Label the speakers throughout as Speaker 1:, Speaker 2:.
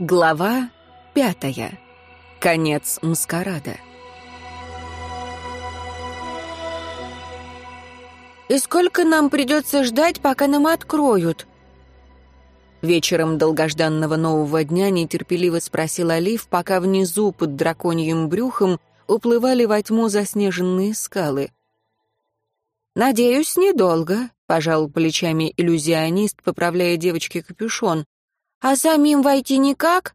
Speaker 1: Глава пятая. Конец маскарада.
Speaker 2: «И сколько нам придется ждать, пока нам откроют?»
Speaker 1: Вечером долгожданного нового дня нетерпеливо спросил Олив, пока внизу под драконьим брюхом уплывали во тьму заснеженные скалы.
Speaker 2: «Надеюсь, недолго», — пожал плечами иллюзионист, поправляя девочке капюшон. А самим войти никак?»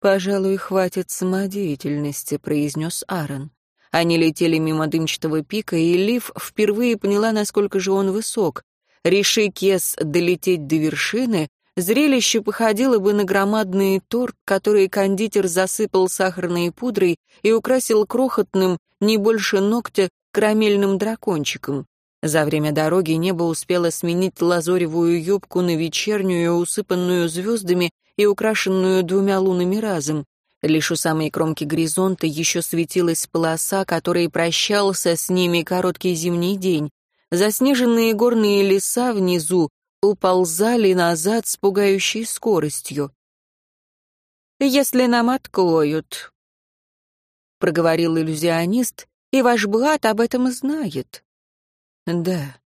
Speaker 1: «Пожалуй, хватит самодеятельности», — произнес Аарон. Они летели мимо дымчатого пика, и Лив впервые поняла, насколько же он высок. Реши Кес долететь до вершины, зрелище походило бы на громадный торт, который кондитер засыпал сахарной пудрой и украсил крохотным, не больше ногтя, карамельным дракончиком. За время дороги небо успело сменить лазоревую юбку на вечернюю, усыпанную звездами и украшенную двумя лунами разом. Лишь у самой кромки горизонта еще светилась полоса, которой прощался с ними короткий зимний день. Заснеженные горные леса внизу уползали назад с пугающей скоростью.
Speaker 2: «Если нам откроют», — проговорил иллюзионист, — «и ваш брат об этом знает».
Speaker 1: Да.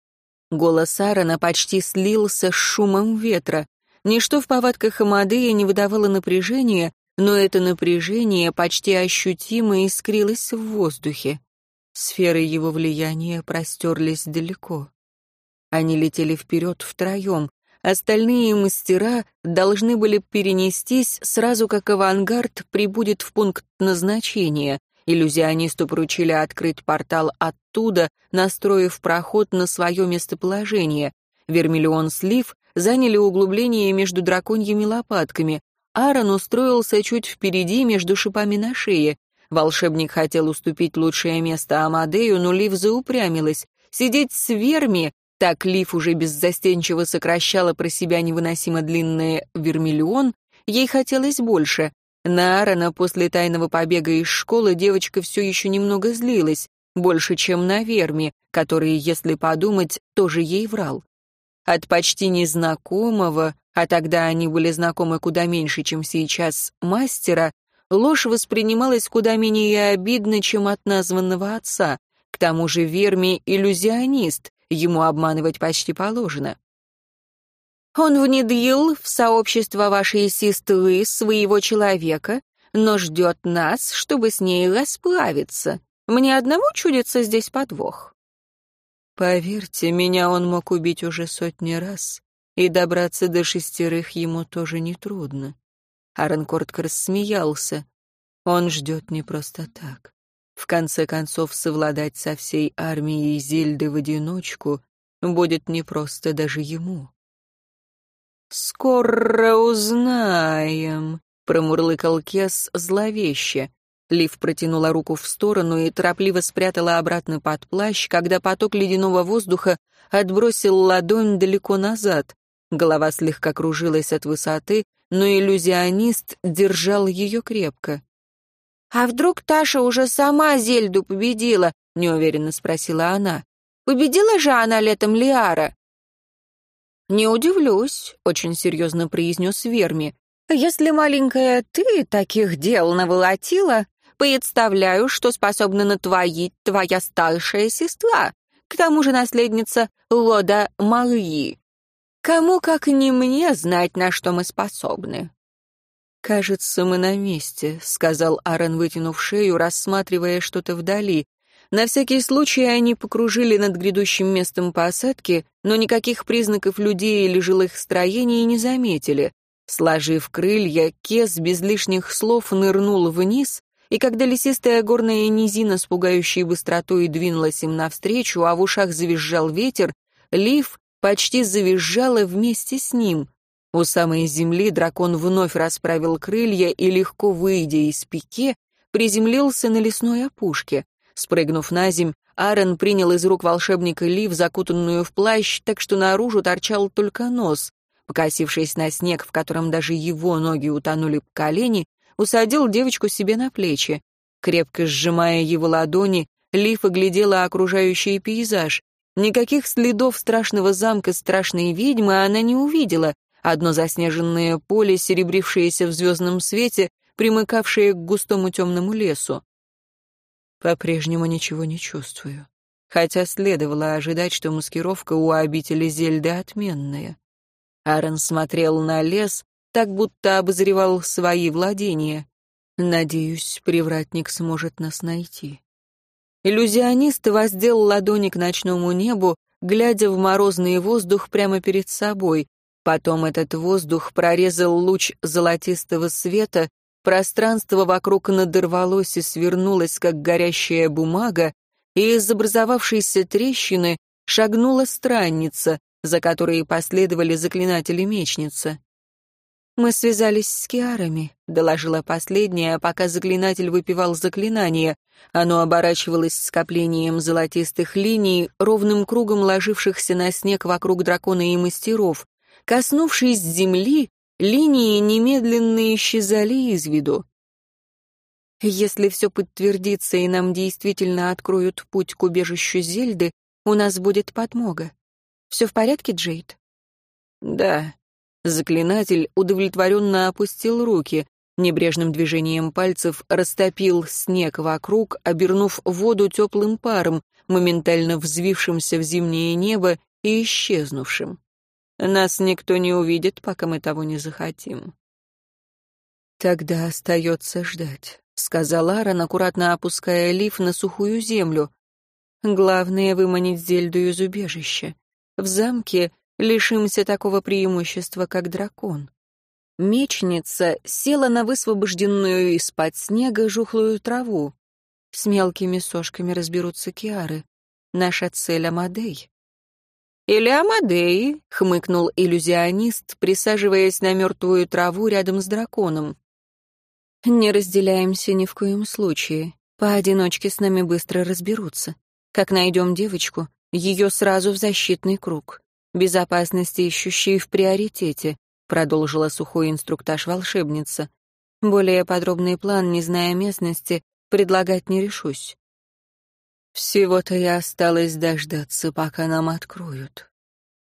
Speaker 1: Голос Аарона почти слился с шумом ветра. Ничто в повадках Амадея не выдавало напряжения, но это напряжение почти ощутимо искрилось в воздухе. Сферы его влияния простерлись далеко. Они летели вперед втроем. Остальные мастера должны были перенестись сразу, как авангард прибудет в пункт назначения. Иллюзионисту поручили открыть портал оттуда, настроив проход на свое местоположение. Вермиллион слив заняли углубление между драконьими лопатками. Аарон устроился чуть впереди между шипами на шее. Волшебник хотел уступить лучшее место Амадею, но Лив заупрямилась. Сидеть с верми, так Лив уже беззастенчиво сокращала про себя невыносимо длинное вермиллион, ей хотелось больше. На Аарона после тайного побега из школы девочка все еще немного злилась, больше, чем на Верми, который, если подумать, тоже ей врал. От почти незнакомого, а тогда они были знакомы куда меньше, чем сейчас, мастера, ложь воспринималась куда менее обидно, чем от названного отца. К тому же Верми — иллюзионист, ему обманывать почти положено.
Speaker 2: Он внедрил в сообщество вашей сестры своего человека, но ждет нас, чтобы с ней расплавиться. Мне одному чудится здесь подвох.
Speaker 1: Поверьте, меня он мог убить уже сотни раз, и добраться до шестерых ему тоже нетрудно. Аарон коротко рассмеялся. Он ждет не просто так. В конце концов, совладать со всей армией Зельды в одиночку будет непросто даже ему. «Скоро узнаем», — промурлыкал Кес зловеще. Лив протянула руку в сторону и торопливо спрятала обратно под плащ, когда поток ледяного воздуха отбросил ладонь далеко назад. Голова слегка кружилась от высоты, но иллюзионист держал ее крепко.
Speaker 2: «А вдруг Таша уже сама Зельду победила?» — неуверенно спросила она. «Победила же она летом Лиара?»
Speaker 1: «Не удивлюсь», — очень серьезно произнес Верми.
Speaker 2: «Если маленькая ты таких дел наволотила, представляю, что способна натворить твоя старшая сестра, к тому же наследница Лода Марии. Кому, как не мне, знать, на что мы способны?»
Speaker 1: «Кажется, мы на месте», — сказал Аарон, вытянув шею, рассматривая что-то вдали. На всякий случай они покружили над грядущим местом посадки, но никаких признаков людей или жилых строений не заметили. Сложив крылья, Кес без лишних слов нырнул вниз, и когда лесистая горная низина с пугающей быстротой двинулась им навстречу, а в ушах завизжал ветер, Лив почти завизжала вместе с ним. У самой земли дракон вновь расправил крылья и, легко выйдя из пике, приземлился на лесной опушке. Спрыгнув на земь, Аарон принял из рук волшебника Лив, закутанную в плащ, так что наружу торчал только нос. Покосившись на снег, в котором даже его ноги утонули по колени, усадил девочку себе на плечи. Крепко сжимая его ладони, Лив оглядела окружающий пейзаж. Никаких следов страшного замка страшной ведьмы она не увидела, Одно заснеженное поле, серебрившееся в звездном свете, примыкавшее к густому темному лесу. По-прежнему ничего не чувствую. Хотя следовало ожидать, что маскировка у обители Зельды отменная. Аарон смотрел на лес, так будто обозревал свои владения. Надеюсь, привратник сможет нас найти. Иллюзионист воздел ладони к ночному небу, глядя в морозный воздух прямо перед собой. Потом этот воздух прорезал луч золотистого света, пространство вокруг надорвалось и свернулось, как горящая бумага, и из образовавшейся трещины шагнула странница, за которой последовали заклинатели-мечница. «Мы связались с Киарами», — доложила последняя, пока заклинатель выпивал заклинание. Оно оборачивалось скоплением золотистых линий, ровным кругом ложившихся на снег вокруг дракона и мастеров. Коснувшись земли, линии немедленно исчезали из виду. «Если все подтвердится и нам действительно откроют путь к убежищу Зельды, у нас будет подмога. Все в порядке, Джейд?» «Да», Заклинатель удовлетворенно опустил руки, небрежным движением пальцев растопил снег вокруг, обернув воду теплым паром, моментально взвившимся в зимнее небо и исчезнувшим. Нас никто не увидит, пока мы того не захотим. «Тогда остается ждать», — сказал Аарон, аккуратно опуская лиф на сухую землю. «Главное — выманить Зельду из убежища. В замке лишимся такого преимущества, как дракон. Мечница села на высвобожденную из-под снега жухлую траву. С мелкими сошками разберутся киары. Наша цель — Амадей. «Или Амадей», — хмыкнул иллюзионист, присаживаясь на мертвую траву рядом с драконом. «Не разделяемся ни в коем случае. Поодиночке с нами быстро разберутся. Как найдем девочку, ее сразу в защитный круг. Безопасность ищущей в приоритете», — продолжила сухой инструктаж волшебница. «Более подробный план, не зная местности, предлагать не решусь». «Всего-то и осталось дождаться, пока нам откроют».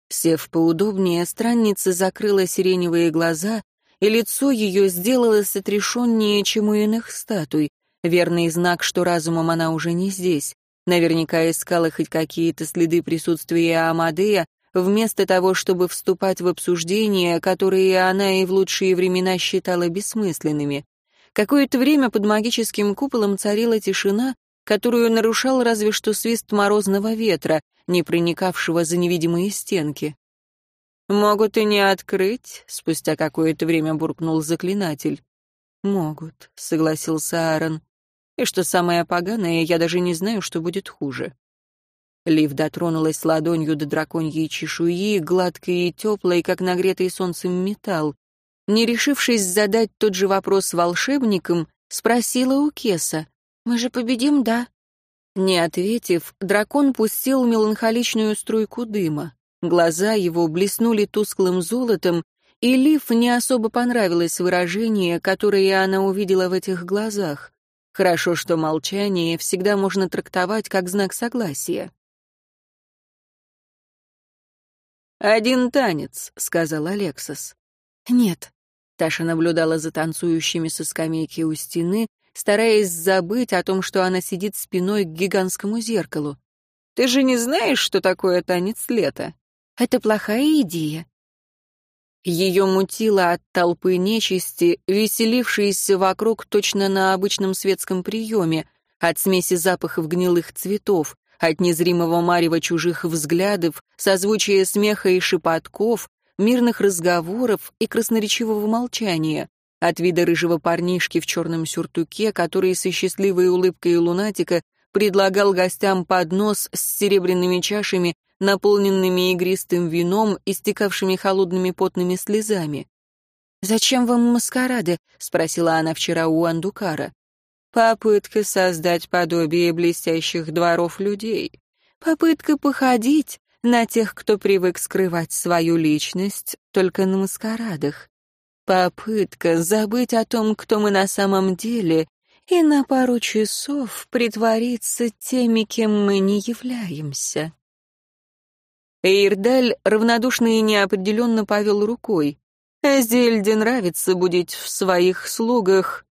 Speaker 1: Сев поудобнее, странница закрыла сиреневые глаза, и лицо ее сделалось отрешеннее, чем у иных статуй, верный знак, что разумом она уже не здесь. Наверняка искала хоть какие-то следы присутствия Амадея, вместо того, чтобы вступать в обсуждения, которые она и в лучшие времена считала бессмысленными. Какое-то время под магическим куполом царила тишина, которую нарушал разве что свист морозного ветра, не проникавшего за невидимые стенки. «Могут и не открыть», — спустя какое-то время буркнул заклинатель. «Могут», — согласился Аарон. «И что самое поганое, я даже не знаю, что будет хуже». Лив дотронулась ладонью до драконьей чешуи, гладкой и теплой, как нагретый солнцем металл. Не решившись задать тот же вопрос волшебникам, спросила у Кеса. «Мы же победим, да?» Не ответив, дракон пустил меланхоличную струйку дыма. Глаза его блеснули тусклым золотом, и Лив не особо понравилось выражение, которое она увидела в этих глазах. Хорошо, что молчание всегда можно трактовать как знак согласия. «Один танец», — сказал Алексос. «Нет». Таша наблюдала за танцующими со скамейки у стены, стараясь забыть о том, что она сидит спиной к гигантскому зеркалу. «Ты же не знаешь, что такое танец лета?» «Это плохая идея». Ее мутило от толпы нечисти, веселившейся вокруг точно на обычном светском приеме, от смеси запахов гнилых цветов, от незримого марева чужих взглядов, созвучия смеха и шепотков, мирных разговоров и красноречивого молчания, от вида рыжего парнишки в черном сюртуке, который со счастливой улыбкой лунатика предлагал гостям поднос с серебряными чашами, наполненными игристым вином, истекавшими холодными потными слезами. «Зачем вам маскарады?» — спросила она вчера у Андукара. Попытка создать подобие блестящих дворов людей. Попытка походить на тех, кто привык скрывать свою личность только на маскарадах. Попытка забыть о том, кто мы на самом деле, и на пару часов притвориться теми, кем мы не являемся. Эйрдаль равнодушно и неопределенно повел рукой. Зельде нравится будить в своих слугах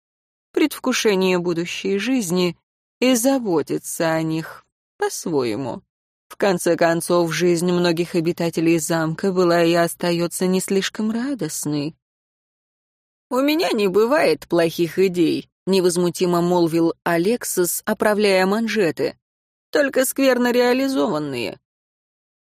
Speaker 1: предвкушение будущей жизни и заботиться о них по-своему. В конце концов, жизнь многих обитателей замка была и остается не слишком радостной. «У меня не бывает плохих идей», — невозмутимо молвил Алексис, оправляя манжеты. «Только скверно реализованные.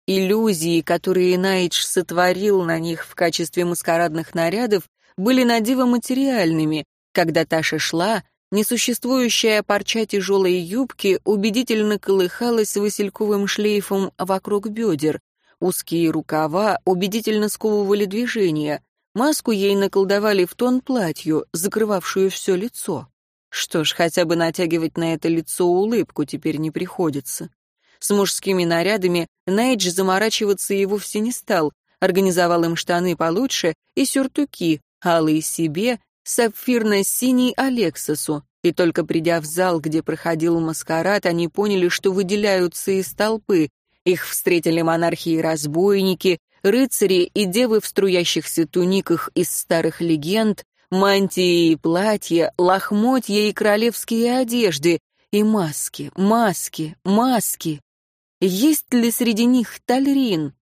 Speaker 1: Иллюзии, которые Найдж сотворил на них в качестве маскарадных нарядов, были надиво материальными. Когда Таша шла, несуществующая парча тяжелой юбки убедительно колыхалась васильковым шлейфом вокруг бедер. Узкие рукава убедительно сковывали движения. Маску ей наколдовали в тон платью, закрывавшую все лицо. Что ж, хотя бы натягивать на это лицо улыбку теперь не приходится. С мужскими нарядами Найдж заморачиваться и вовсе не стал, организовал им штаны получше и сюртуки, алые себе, сапфирно-синий Алексосу, и только придя в зал, где проходил маскарад, они поняли, что выделяются из толпы. Их встретили монархи и разбойники, рыцари и девы в струящихся туниках из старых легенд, мантии и платья, лохмотья и королевские одежды, и маски, маски, маски. Есть ли среди них Тальрин?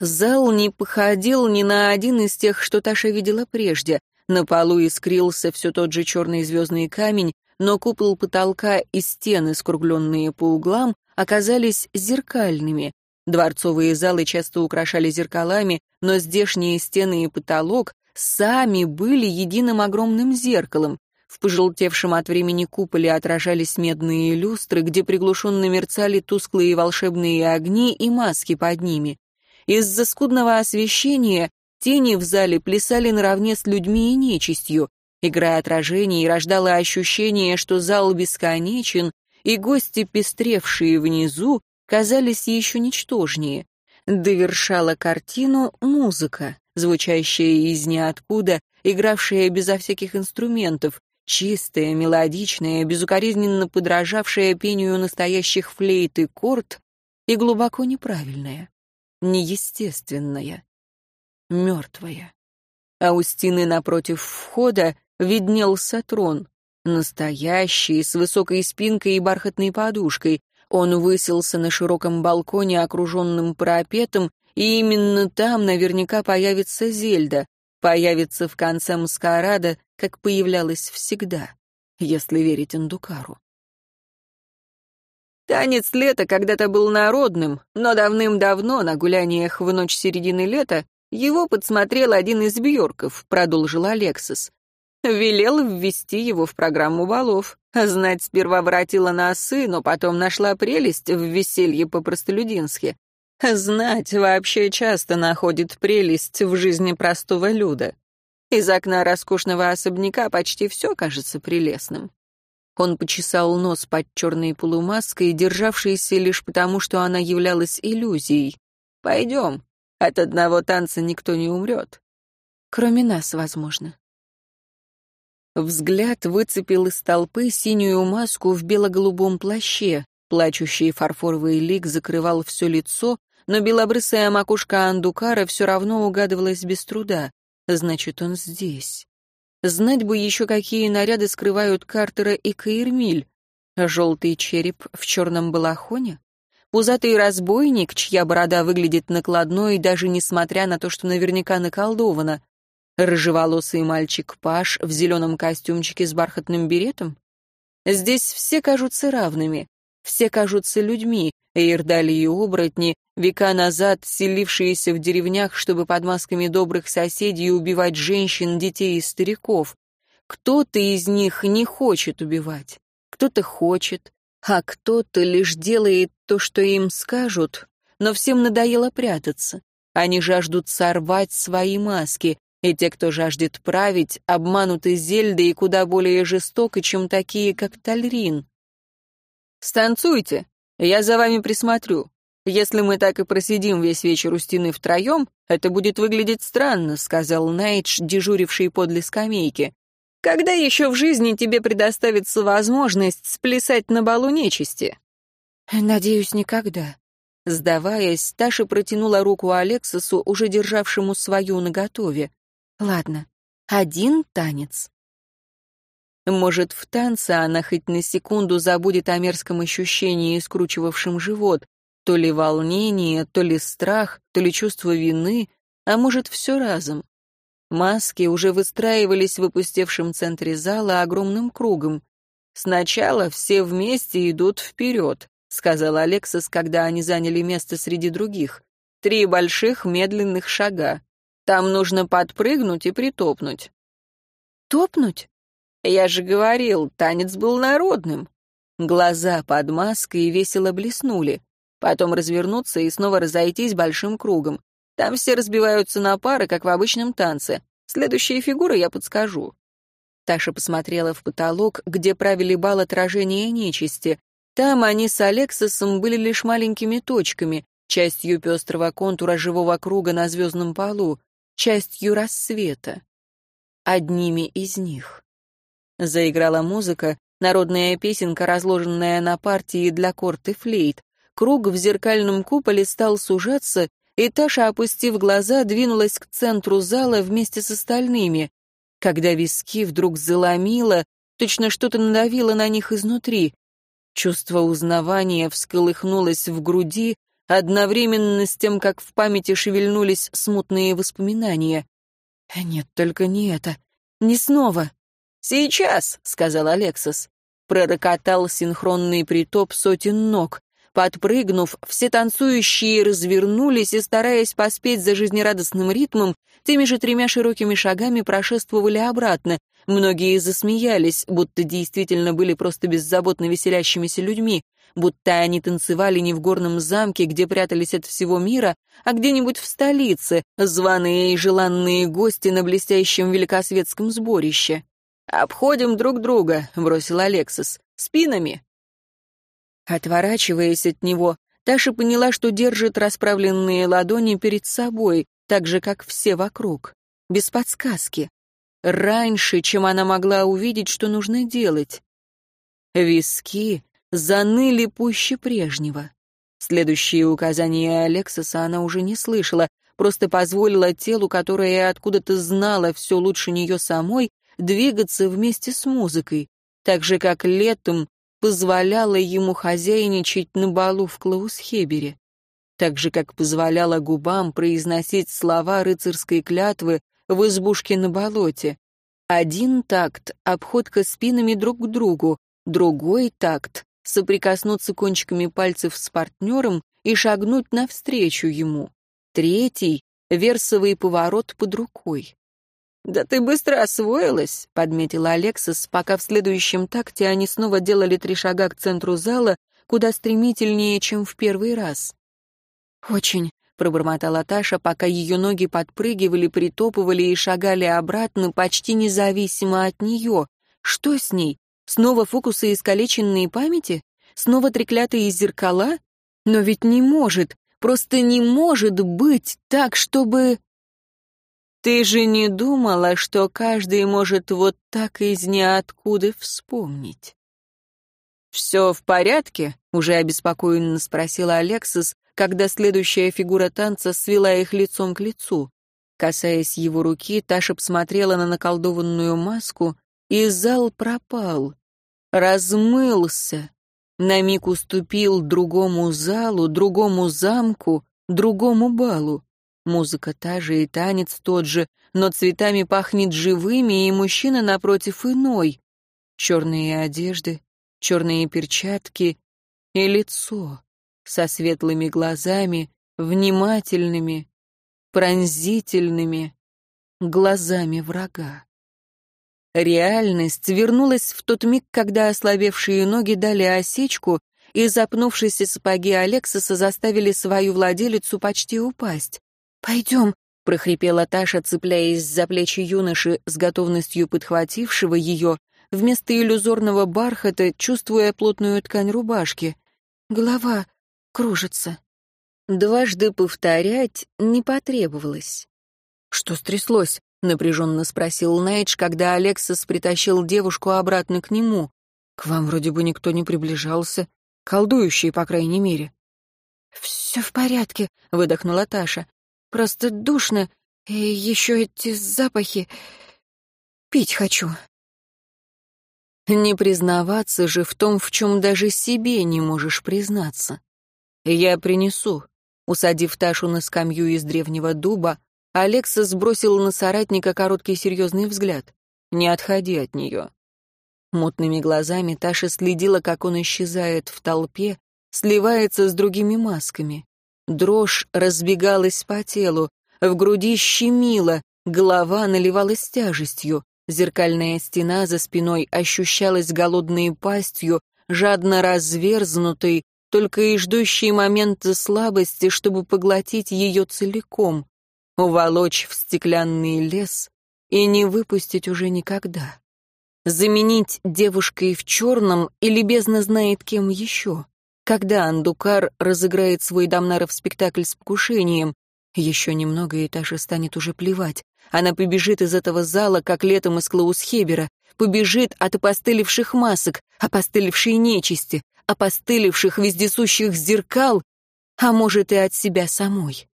Speaker 1: Зал не походил ни на один из тех, что Таша видела прежде. На полу искрился все тот же черный звездный камень, но купол потолка и стены, скругленные по углам, оказались зеркальными. Дворцовые залы часто украшали зеркалами, но здешние стены и потолок сами были единым огромным зеркалом, в пожелтевшем от времени куполе отражались медные люстры, где приглушенно мерцали тусклые волшебные огни и маски под ними. Из-за скудного освещения тени в зале плясали наравне с людьми и нечистью. Игра отражений рождала ощущение, что зал бесконечен, и гости, пестревшие внизу, казались еще ничтожнее. Довершала картину музыка, звучащая из ниоткуда, игравшая безо всяких инструментов, Чистая, мелодичная, безукоризненно подражавшая пению настоящих флейт и корт, и глубоко неправильная, неестественная, мертвая. А у стены напротив входа виднелся трон, настоящий, с высокой спинкой и бархатной подушкой. Он высился на широком балконе, окруженном парапетом, и именно там наверняка появится Зельда, появится в конце маскарада, как появлялась всегда, если верить Индукару. Танец лета когда-то был народным, но давным-давно, на гуляниях в ночь середины лета, его подсмотрел один из Бьорков, продолжил Алексис. Велел ввести его в программу балов. Знать сперва воротила носы, но потом нашла прелесть в веселье по-простолюдински. Знать вообще часто находит прелесть в жизни простого люда. Из окна роскошного особняка почти все кажется прелестным. Он почесал нос под черной полумаской, державшейся лишь потому, что она являлась иллюзией. «Пойдем. От одного танца никто не умрет. Кроме нас, возможно». Взгляд выцепил из толпы синюю маску в бело-голубом плаще. Плачущий фарфоровый лик закрывал все лицо, но белобрысая макушка Андукара все равно угадывалась без труда. Значит, он здесь. Знать бы еще, какие наряды скрывают Картера и Каирмиль. Желтый череп в черном балахоне? Пузатый разбойник, чья борода выглядит накладной, даже несмотря на то, что наверняка наколдована. Рыжеволосый мальчик Паш в зеленом костюмчике с бархатным беретом? Здесь все кажутся равными. Все кажутся людьми, эйрдали и оборотни, века назад селившиеся в деревнях, чтобы под масками добрых соседей убивать женщин, детей и стариков. Кто-то из них не хочет убивать, кто-то хочет, а кто-то лишь делает то, что им скажут, но всем надоело прятаться. Они жаждут сорвать свои маски, и те, кто жаждет править, обмануты Зельдой и куда более жестоко, чем такие, как Тальрин. «Станцуйте, я за вами присмотрю. Если мы так и просидим весь вечер у стены втроем, это будет выглядеть странно», — сказал Найдж, дежуривший подле скамейки. «Когда еще в жизни тебе предоставится возможность сплясать на балу нечисти?»
Speaker 2: «Надеюсь, никогда».
Speaker 1: Сдаваясь, Таша протянула руку Алексосу, уже державшему свою наготове. «Ладно, один танец». Может, в танце она хоть на секунду забудет о мерзком ощущении, скручивавшем живот, то ли волнение, то ли страх, то ли чувство вины, а может, все разом. Маски уже выстраивались в опустевшем центре зала огромным кругом. Сначала все вместе идут вперед, сказал Алексас, когда они заняли место среди других. Три больших медленных шага. Там нужно подпрыгнуть и притопнуть. Топнуть? Я же говорил, танец был народным. Глаза под маской весело блеснули. Потом развернуться и снова разойтись большим кругом. Там все разбиваются на пары, как в обычном танце. Следующие фигуры я подскажу. Таша посмотрела в потолок, где правили бал отражения нечисти. Там они с Алексосом были лишь маленькими точками, частью пестрого контура живого круга на звездном полу, частью рассвета. Одними из них. Заиграла музыка, народная песенка, разложенная на партии для корт и флейт. Круг в зеркальном куполе стал сужаться, и Таша, опустив глаза, двинулась к центру зала вместе с остальными. Когда виски вдруг заломило, точно что-то надавило на них изнутри. Чувство узнавания всколыхнулось в груди, одновременно с тем, как в памяти шевельнулись смутные воспоминания. «Нет, только не это. Не снова». «Сейчас», — сказал Алексос. Пророкотал синхронный притоп сотен ног. Подпрыгнув, все танцующие развернулись и, стараясь поспеть за жизнерадостным ритмом, теми же тремя широкими шагами прошествовали обратно, Многие засмеялись, будто действительно были просто беззаботно веселящимися людьми, будто они танцевали не в горном замке, где прятались от всего мира, а где-нибудь в столице, званые и желанные гости на блестящем великосветском сборище. «Обходим друг друга», — бросил Алексис, — «спинами». Отворачиваясь от него, Таша поняла, что держит расправленные ладони перед собой, так же, как все вокруг, без подсказки раньше, чем она могла увидеть, что нужно делать. Виски заныли пуще прежнего. Следующие указания Алексоса она уже не слышала, просто позволила телу, которое откуда-то знало все лучше нее самой, двигаться вместе с музыкой, так же, как летом позволяла ему хозяйничать на балу в Клаусхебере, так же, как позволяла губам произносить слова рыцарской клятвы в избушке на болоте. Один такт — обходка спинами друг к другу, другой такт — соприкоснуться кончиками пальцев с партнером и шагнуть навстречу ему. Третий — версовый поворот под рукой. «Да ты быстро освоилась», — подметила Алексас, пока в следующем такте они снова делали три шага к центру зала, куда стремительнее, чем в первый раз. «Очень», пробормотала Таша, пока ее ноги подпрыгивали, притопывали и шагали обратно, почти независимо от нее. Что с ней? Снова фокусы искалеченные памяти? Снова треклятые зеркала? Но ведь не может, просто не может быть так, чтобы... Ты же не думала, что каждый может вот так из ниоткуда вспомнить? «Все в порядке?» — уже обеспокоенно спросила Алексис, когда следующая фигура танца свела их лицом к лицу. Касаясь его руки, Таша посмотрела на наколдованную маску, и зал пропал. Размылся. На миг уступил другому залу, другому замку, другому балу. Музыка та же и танец тот же, но цветами пахнет живыми, и мужчина напротив иной. Черные одежды, черные перчатки и лицо со светлыми глазами, внимательными, пронзительными глазами врага. Реальность вернулась в тот миг, когда ослабевшие ноги дали осечку, и запнувшиеся сапоги Алексоса заставили свою владелицу почти упасть. «Пойдем», — прохрипела Таша, цепляясь за плечи юноши, с готовностью подхватившего ее, вместо иллюзорного бархата, чувствуя плотную ткань рубашки. «Голова кружится. Дважды повторять не потребовалось. «Что стряслось?» — напряженно спросил Найдж, когда Алексас притащил девушку обратно к нему. «К вам вроде бы никто не приближался. Колдующий, по крайней мере».
Speaker 2: «Все в порядке», — выдохнула Таша. «Просто душно, и еще эти запахи. Пить хочу».
Speaker 1: Не признаваться же в том, в чем даже себе не можешь признаться. «Я принесу», — усадив Ташу на скамью из древнего дуба, Алекса сбросил на соратника короткий серьезный взгляд. «Не отходи от нее». Мутными глазами Таша следила, как он исчезает в толпе, сливается с другими масками. Дрожь разбегалась по телу, в груди щемило, голова наливалась тяжестью, зеркальная стена за спиной ощущалась голодной пастью, жадно разверзнутой, только и ждущей момента слабости, чтобы поглотить ее целиком, уволочь в стеклянный лес и не выпустить уже никогда. Заменить девушкой в черном или бездна знает кем еще. Когда Андукар разыграет свой Дамнаров спектакль с покушением? Еще немного, и Таша станет уже плевать. Она побежит из этого зала, как летом из Клаусхебера, побежит от опостылевших масок, опостылевшей нечисти, опостылевших вездесущих зеркал, а может и от себя самой.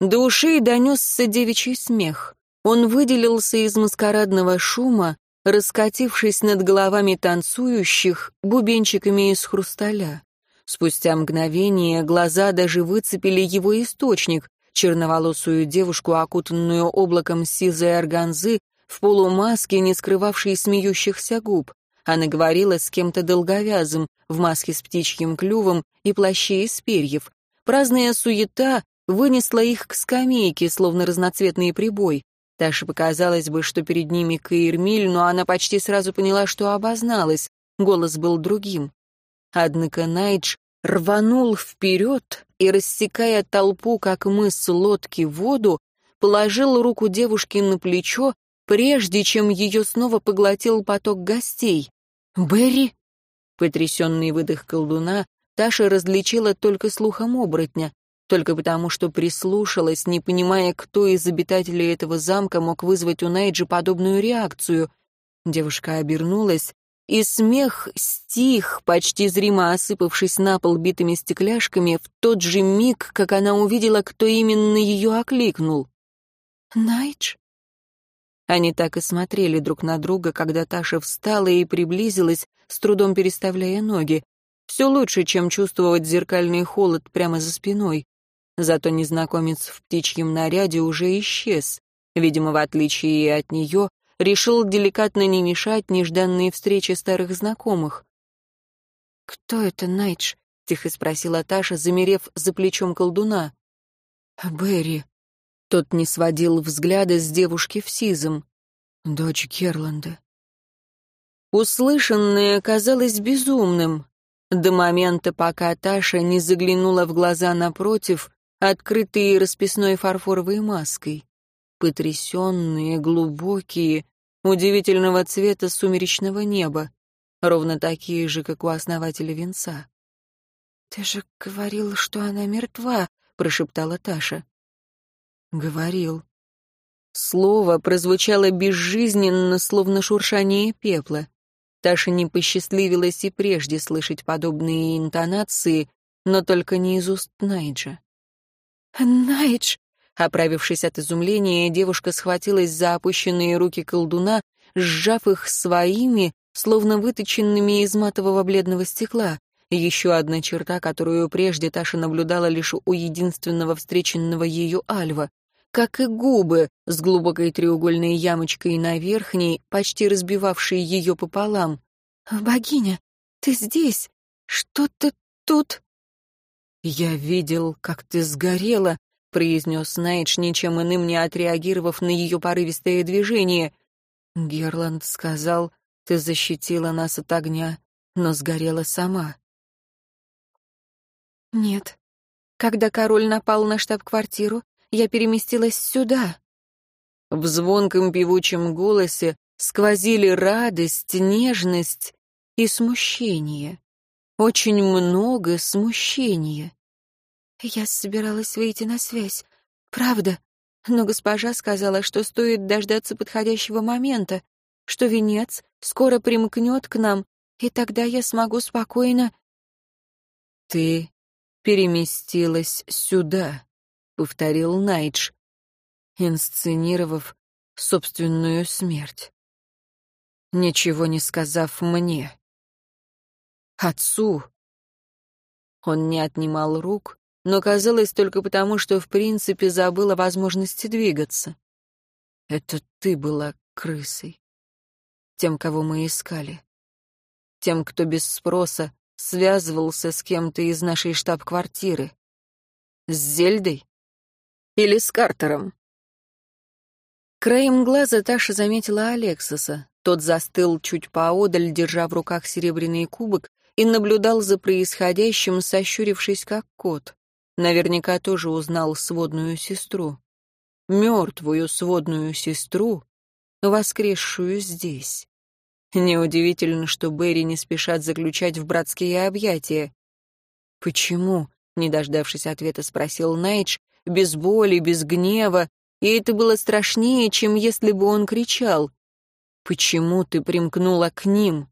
Speaker 1: До ушей донесся девичий смех. Он выделился из маскарадного шума, раскатившись над головами танцующих бубенчиками из хрусталя. Спустя мгновение глаза даже выцепили его источник, черноволосую девушку, окутанную облаком сизой органзы, в полумаске, не скрывавшей смеющихся губ. Она говорила с кем-то долговязым, в маске с птичьим клювом и плаще из перьев. Праздная суета вынесла их к скамейке, словно разноцветный прибой. Таше показалось бы, что перед ними Каирмиль, но она почти сразу поняла, что обозналась. Голос был другим. Однако Найдж рванул вперед и, рассекая толпу, как мыс лодки в воду, положил руку девушке на плечо, прежде чем ее снова поглотил поток гостей. «Берри?» Потрясенный выдох колдуна Таша различила только слухом оборотня только потому, что прислушалась, не понимая, кто из обитателей этого замка мог вызвать у Найджи подобную реакцию. Девушка обернулась, и смех стих, почти зримо осыпавшись на пол битыми стекляшками, в тот же миг, как она увидела, кто именно ее окликнул.
Speaker 2: «Найдж?»
Speaker 1: Они так и смотрели друг на друга, когда Таша встала и приблизилась, с трудом переставляя ноги. Все лучше, чем чувствовать зеркальный холод прямо за спиной. Зато незнакомец в птичьем наряде уже исчез. Видимо, в отличие от нее, решил деликатно не мешать нежданные встречи старых знакомых.
Speaker 2: «Кто это, Найдж?» — тихо спросила Таша, замерев за плечом колдуна.
Speaker 1: «Берри». Тот не сводил взгляда с девушки в сизом. «Дочь Герланда». Услышанное казалось безумным. До момента, пока Таша не заглянула в глаза напротив, открытые расписной фарфоровой маской, потрясенные, глубокие, удивительного цвета сумеречного неба, ровно такие же, как у основателя венца.
Speaker 2: «Ты же говорил, что она мертва», — прошептала Таша.
Speaker 1: «Говорил». Слово прозвучало безжизненно, словно шуршание пепла. Таша не посчастливилась и прежде слышать подобные интонации, но только не из уст Найджа.
Speaker 2: «Найдж!»
Speaker 1: Оправившись от изумления, девушка схватилась за опущенные руки колдуна, сжав их своими, словно выточенными из матового бледного стекла. Еще одна черта, которую прежде Таша наблюдала лишь у единственного встреченного ее Альва. Как и губы с глубокой треугольной ямочкой на верхней, почти разбивавшей ее пополам.
Speaker 2: «Богиня, ты здесь? Что ты тут?»
Speaker 1: «Я видел, как ты сгорела», — произнес Найдж, ничем иным не отреагировав на ее порывистое движение. Герланд сказал, ты защитила нас от огня, но сгорела сама.
Speaker 2: Нет. Когда король напал на штаб-квартиру, я переместилась сюда.
Speaker 1: В звонком певучем голосе сквозили радость, нежность и смущение. Очень много смущения.
Speaker 2: Я собиралась выйти на связь. Правда. Но госпожа сказала, что стоит дождаться подходящего момента, что венец скоро примкнет к нам, и тогда я смогу спокойно...
Speaker 1: Ты переместилась сюда», — повторил Найдж, инсценировав собственную смерть. Ничего не сказав мне. Отцу. Он не отнимал рук, но казалось только потому, что в принципе забыл о возможности двигаться. Это ты была крысой. Тем, кого мы искали. Тем, кто без спроса связывался с кем-то из нашей штаб-квартиры. С Зельдой? Или с Картером? Краем глаза Таша заметила Алексоса. Тот застыл чуть поодаль, держа в руках серебряный кубок, и наблюдал за происходящим, сощурившись как кот. Наверняка тоже узнал сводную сестру. Мертвую сводную сестру, воскресшую здесь. Неудивительно, что Берри не спешат заключать в братские объятия. «Почему?» — не дождавшись ответа, спросил Найдж, без боли, без гнева, и это было страшнее, чем если бы он кричал. «Почему ты примкнула к ним?»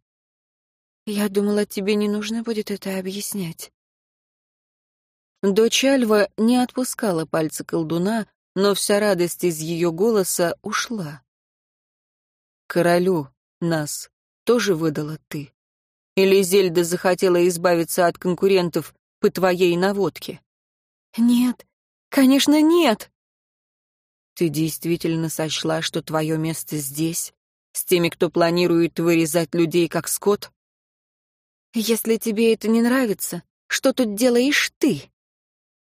Speaker 1: «Я думала, тебе не нужно будет это объяснять». Дочь Альва не отпускала пальцы колдуна, но вся радость из ее голоса ушла. «Королю нас тоже выдала ты? Или Зельда захотела избавиться от конкурентов по твоей наводке?» «Нет, конечно, нет!» «Ты действительно сочла, что твое место здесь, с теми, кто планирует вырезать людей как скот?» «Если тебе это не нравится, что тут делаешь ты?»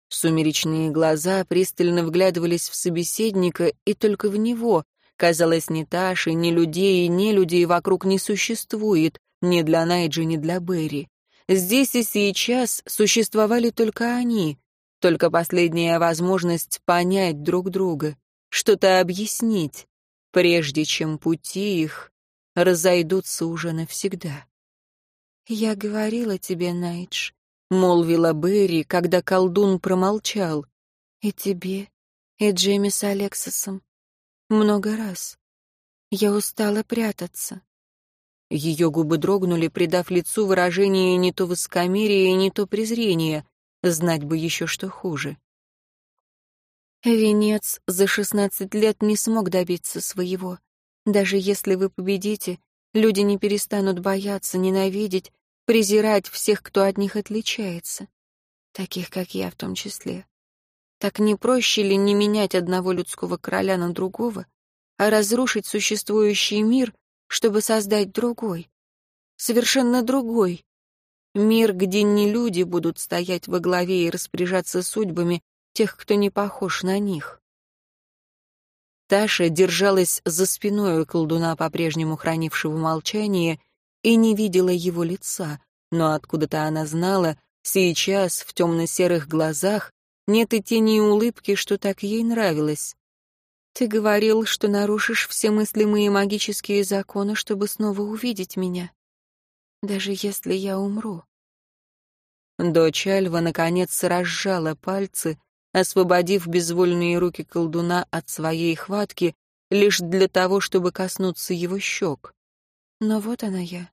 Speaker 1: Сумеречные глаза пристально вглядывались в собеседника и только в него. Казалось, ни Таши, ни людей, ни людей вокруг не существует, ни для Найджи, ни для Берри. Здесь и сейчас существовали только они, только последняя возможность понять друг друга, что-то объяснить, прежде чем пути их разойдутся уже навсегда. «Я говорила тебе, Найдж, — молвила Берри, когда колдун промолчал. «И тебе, и Джейми с Алексосом. Много раз. Я устала прятаться». Ее губы дрогнули, придав лицу выражение не то высокомерия, не то презрения. Знать бы еще, что хуже. Венец за шестнадцать лет не смог добиться своего. Даже если вы победите, люди не перестанут бояться, ненавидеть, презирать всех, кто от них отличается, таких, как я в том числе. Так не проще ли не менять одного людского короля на другого, а разрушить существующий мир, чтобы создать другой, совершенно другой, мир, где не люди будут стоять во главе и распоряжаться судьбами тех, кто не похож на них. Таша держалась за спиной у колдуна, по-прежнему хранившего молчание, и не видела его лица, но откуда-то она знала, сейчас в темно-серых глазах нет и тени улыбки, что так ей нравилось. «Ты говорил, что нарушишь все мыслимые магические законы, чтобы снова увидеть меня, даже если я умру». Дочь Альва, наконец, разжала пальцы, освободив безвольные руки колдуна от своей хватки, лишь для того, чтобы коснуться его щек. Но вот она я,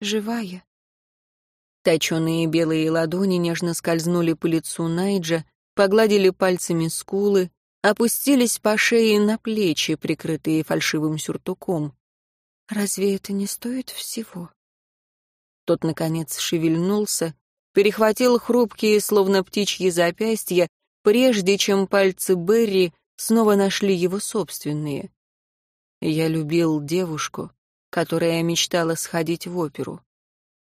Speaker 1: живая. Точеные белые ладони нежно скользнули по лицу Найджа, погладили пальцами скулы, опустились по шее на плечи, прикрытые фальшивым сюртуком. «Разве это не стоит всего?» Тот, наконец, шевельнулся, перехватил хрупкие, словно птичьи запястья, прежде чем пальцы Берри снова нашли его собственные. Я любил девушку, которая мечтала сходить в оперу,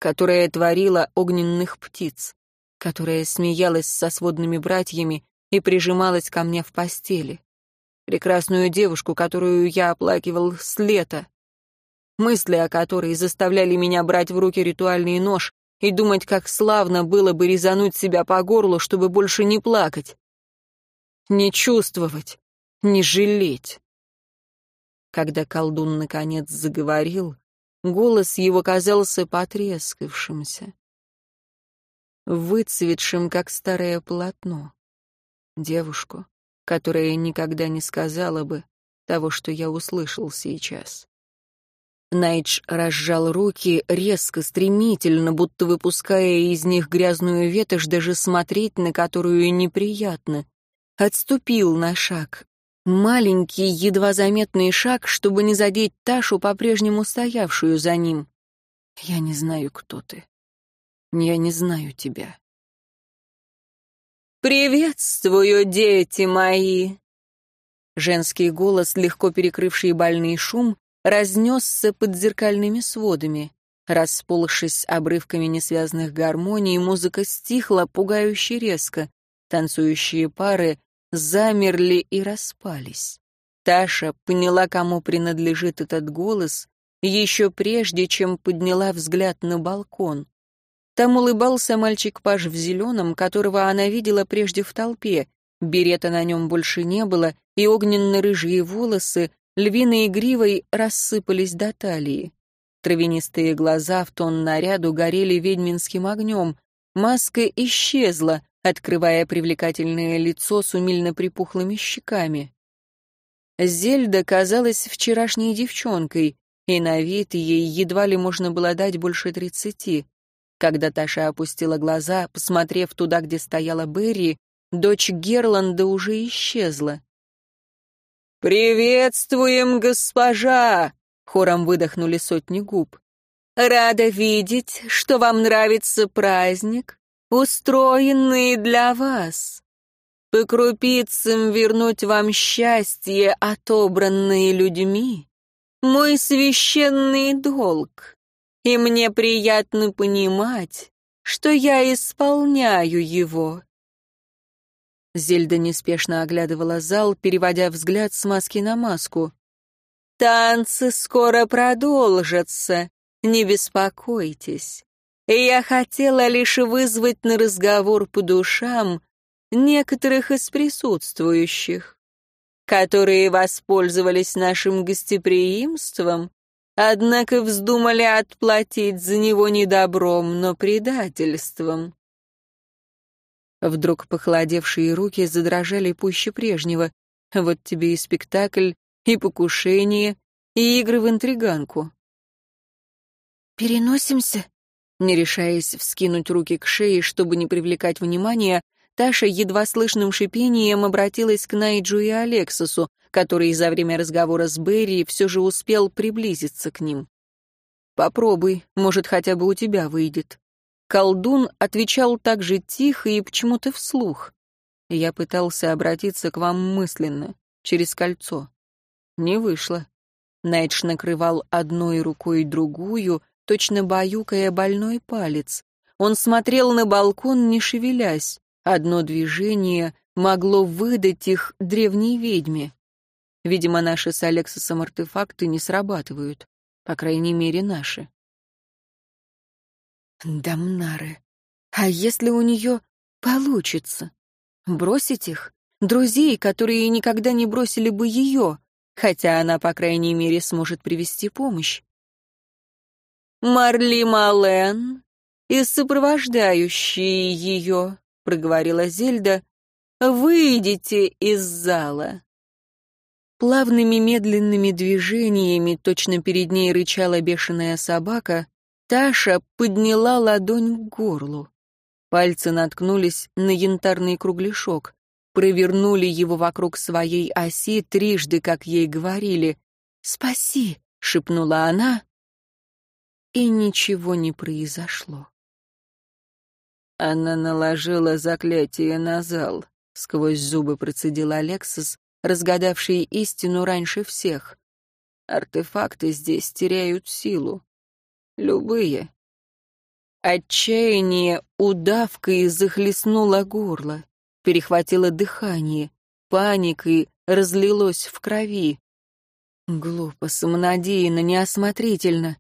Speaker 1: которая творила огненных птиц, которая смеялась со сводными братьями и прижималась ко мне в постели. Прекрасную девушку, которую я оплакивал с лета. Мысли о которой заставляли меня брать в руки ритуальный нож и думать, как славно было бы резануть себя по горлу, чтобы больше не плакать. Не чувствовать, не жалеть. Когда колдун наконец заговорил, голос его казался потрескавшимся, выцветшим, как старое полотно. Девушку, которая никогда не сказала бы того, что я услышал сейчас. Найдж разжал руки резко, стремительно, будто выпуская из них грязную ветошь, даже смотреть на которую неприятно. Отступил на шаг. Маленький, едва заметный шаг, чтобы не задеть Ташу, по-прежнему стоявшую за ним. «Я не знаю, кто ты. Я не знаю тебя».
Speaker 2: «Приветствую, дети мои!» Женский голос, легко перекрывший больный шум, разнесся под зеркальными сводами. Расползшись обрывками несвязных гармоний, музыка стихла пугающе резко. Танцующие пары замерли и распались. Таша поняла, кому принадлежит этот голос, еще прежде, чем подняла взгляд на балкон. Там улыбался мальчик-паж в зеленом, которого она видела прежде в толпе. Берета на нем больше не было, и огненно-рыжие волосы львиной гривой рассыпались до талии. Травянистые глаза в тон наряду горели ведьминским огнем. Маска исчезла, открывая привлекательное лицо с умильно припухлыми щеками. Зельда казалась вчерашней девчонкой, и на вид ей едва ли можно было дать больше тридцати. Когда Таша опустила глаза, посмотрев туда, где стояла Берри, дочь Герланда уже исчезла. «Приветствуем, госпожа!» — хором выдохнули сотни губ. «Рада видеть, что вам нравится праздник, устроенный для вас. По крупицам вернуть вам счастье, отобранное людьми, мой священный долг, и мне приятно понимать, что я исполняю его. Зельда неспешно оглядывала зал, переводя взгляд с маски на маску. «Танцы скоро продолжатся, не беспокойтесь. Я хотела лишь вызвать на разговор по душам некоторых из присутствующих, которые воспользовались нашим гостеприимством, однако вздумали отплатить за него не добром, но предательством. Вдруг похолодевшие руки задрожали пуще прежнего. Вот тебе и спектакль, и покушение, и игры в интриганку.
Speaker 1: «Переносимся?» Не решаясь вскинуть руки к шее, чтобы не привлекать внимания, Таша едва слышным шипением обратилась к Найджу и Алексосу, который за время разговора с Берри все же успел приблизиться к ним. «Попробуй, может, хотя бы у тебя выйдет». Колдун отвечал так же тихо и почему-то вслух. Я пытался обратиться к вам мысленно, через кольцо. Не вышло. Найдж накрывал одной рукой другую, точно баюкая больной палец. Он смотрел на балкон, не шевелясь. Одно движение могло выдать их древней ведьме. Видимо, наши с Алексосом артефакты не срабатывают. По крайней мере, наши. Дамнары. А если у нее получится? Бросить их? Друзей, которые никогда не бросили бы ее, хотя она, по крайней мере, сможет привести помощь. «Марли Мален и сопровождающие ее», — проговорила Зельда, — «выйдите из зала». Плавными медленными движениями, точно перед ней рычала бешеная собака, Таша подняла ладонь к горлу. Пальцы наткнулись на янтарный кругляшок, провернули его вокруг своей оси трижды, как ей говорили. «Спаси!» — шепнула она, и ничего не произошло. Она наложила заклятие на зал, сквозь зубы процедил Алексис, разгадавший истину раньше всех. Артефакты здесь теряют силу. Любые. Отчаяние удавкой захлестнуло горло, перехватило дыхание, паникой разлилось в крови. Глупо, самонадеянно, неосмотрительно.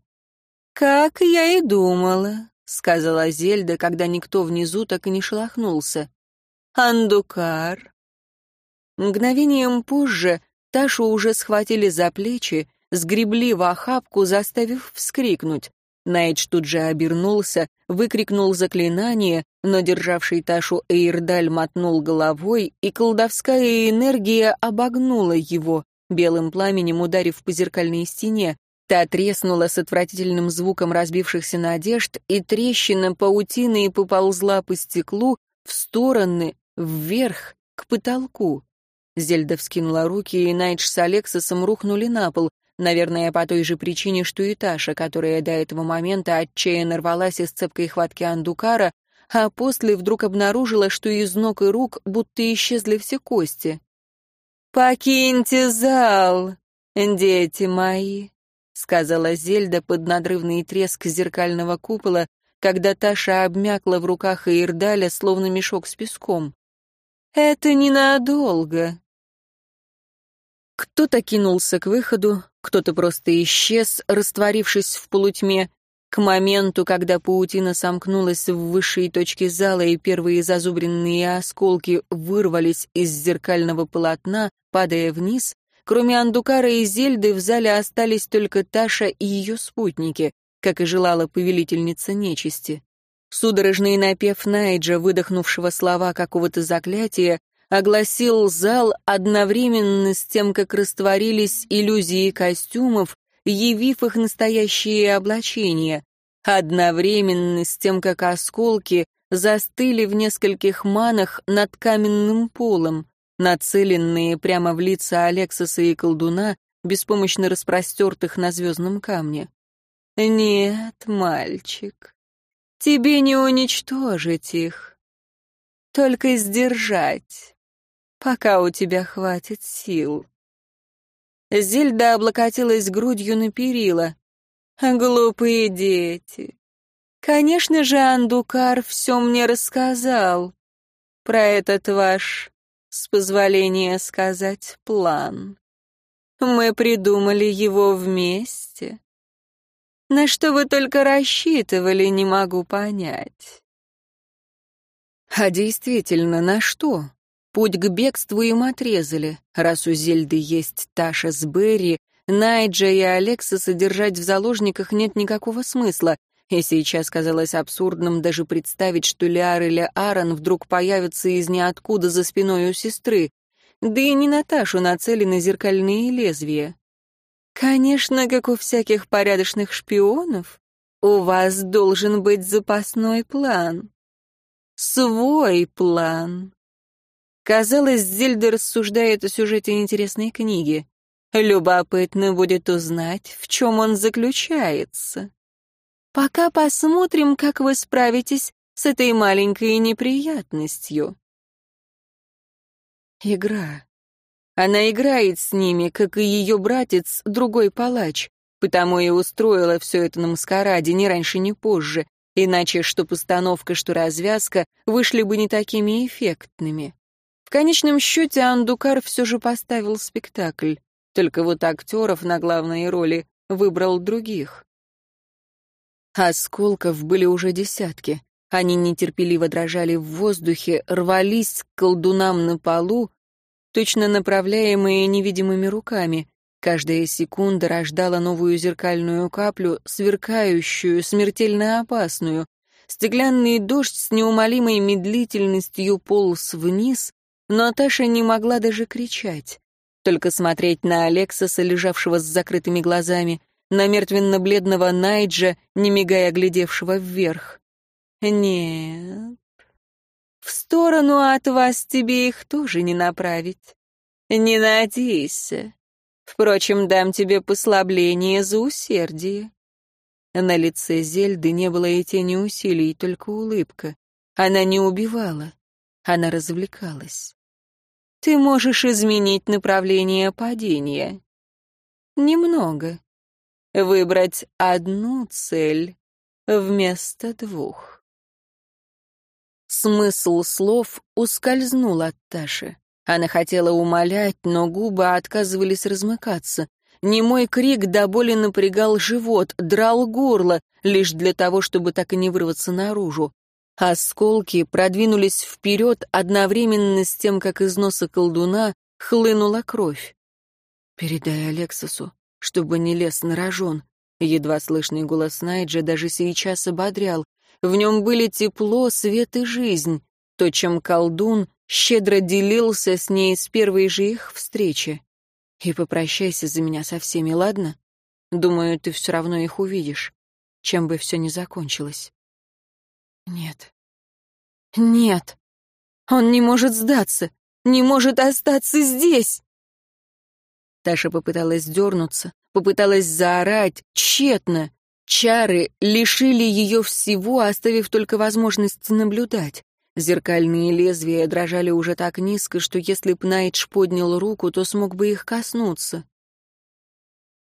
Speaker 1: «Как я и думала», — сказала Зельда, когда никто внизу так и не шелохнулся. «Андукар». Мгновением позже Ташу уже схватили за плечи, сгребли в охапку, заставив вскрикнуть. Найдж тут же обернулся, выкрикнул заклинание, но державший Ташу Эйрдаль мотнул головой, и колдовская энергия обогнула его, белым пламенем ударив по зеркальной стене. Та треснула с отвратительным звуком разбившихся надежд, и трещина паутины поползла по стеклу в стороны, вверх, к потолку. Зельда вскинула руки, и Найдж с Алексосом рухнули на пол, наверное, по той же причине, что и Таша, которая до этого момента отчаянно рвалась из цепкой хватки Андукара, а после вдруг обнаружила, что из ног и рук будто исчезли все кости. «Покиньте зал, дети мои!» Сказала Зельда под надрывный треск зеркального купола, когда Таша обмякла в руках Ирдаля, словно мешок с песком. «Это ненадолго». Кто-то кинулся к выходу, кто-то просто исчез, растворившись в полутьме. К моменту, когда паутина сомкнулась в высшей точке зала и первые зазубренные осколки вырвались из зеркального полотна, падая вниз, Кроме Андукара и Зельды в зале остались только Таша и ее спутники, как и желала повелительница нечисти. Судорожный напев Найджа, выдохнувшего слова какого-то заклятия, огласил зал одновременно с тем, как растворились иллюзии костюмов, явив их настоящие облачения, одновременно с тем, как осколки застыли в нескольких манах над каменным полом нацеленные прямо в лица Алексоса и колдуна, беспомощно распростертых на звездном камне. «Нет, мальчик, тебе не уничтожить их, только сдержать, пока у тебя хватит сил». Зельда облокотилась грудью на перила. «Глупые дети. Конечно же, Андукар все мне рассказал про этот ваш с позволения сказать, план. Мы придумали его вместе. На что вы только рассчитывали, не могу понять. А действительно, на что? Путь к бегству им отрезали. Раз у Зельды есть Таша с Берри, Найджа и Алекса содержать в заложниках нет никакого смысла, и сейчас казалось абсурдным даже представить, что Лиар или Аарон вдруг появятся из ниоткуда за спиной у сестры. Да и не Наташу нацелены зеркальные лезвия. Конечно, как у всяких порядочных шпионов, у вас должен быть запасной план. Свой план. Казалось, Зельда рассуждает о сюжете интересной книги. Любопытно будет узнать, в чем он заключается. Пока посмотрим, как вы справитесь с этой маленькой неприятностью. Игра. Она играет с ними, как и ее братец, другой палач, потому и устроила все это на маскараде, ни раньше, ни позже, иначе что постановка, что развязка вышли бы не такими эффектными. В конечном счете Андукар все же поставил спектакль, только вот актеров на главные роли выбрал других. Осколков были уже десятки. Они нетерпеливо дрожали в воздухе, рвались к колдунам на полу, точно направляемые невидимыми руками. Каждая секунда рождала новую зеркальную каплю, сверкающую, смертельно опасную. Стеклянный дождь с неумолимой медлительностью полз вниз, но Таша не могла даже кричать. Только смотреть на Алексоса, лежавшего с закрытыми глазами, на мертвенно-бледного Найджа, не мигая глядевшего вверх. «Нет, в сторону от вас тебе их тоже не направить. Не надейся. Впрочем, дам тебе послабление за усердие». На лице Зельды не было и тени усилий, только улыбка. Она не убивала, она развлекалась. Ты можешь изменить направление падения. Немного выбрать одну цель вместо двух. Смысл слов ускользнул от Таши. Она хотела умолять, но губы отказывались размыкаться. Немой крик до боли напрягал живот, драл горло, лишь для того, чтобы так и не вырваться наружу. Осколки продвинулись вперед одновременно с тем, как из носа колдуна хлынула кровь. «Передай Алексосу, чтобы не лез на рожон. Едва слышный голос Найджа даже сейчас ободрял. В нем были тепло, свет и жизнь. То, чем колдун щедро делился с ней с первой же их встречи. И попрощайся за меня со всеми, ладно? Думаю, ты все равно их увидишь, чем бы все ни закончилось.
Speaker 2: Нет. Нет. Он не может сдаться. Не может остаться здесь.
Speaker 1: Таша попыталась дернуться, попыталась заорать, тщетно. Чары лишили ее всего, оставив только возможность наблюдать. Зеркальные лезвия дрожали уже так низко, что если б Найтш поднял руку, то смог бы их коснуться.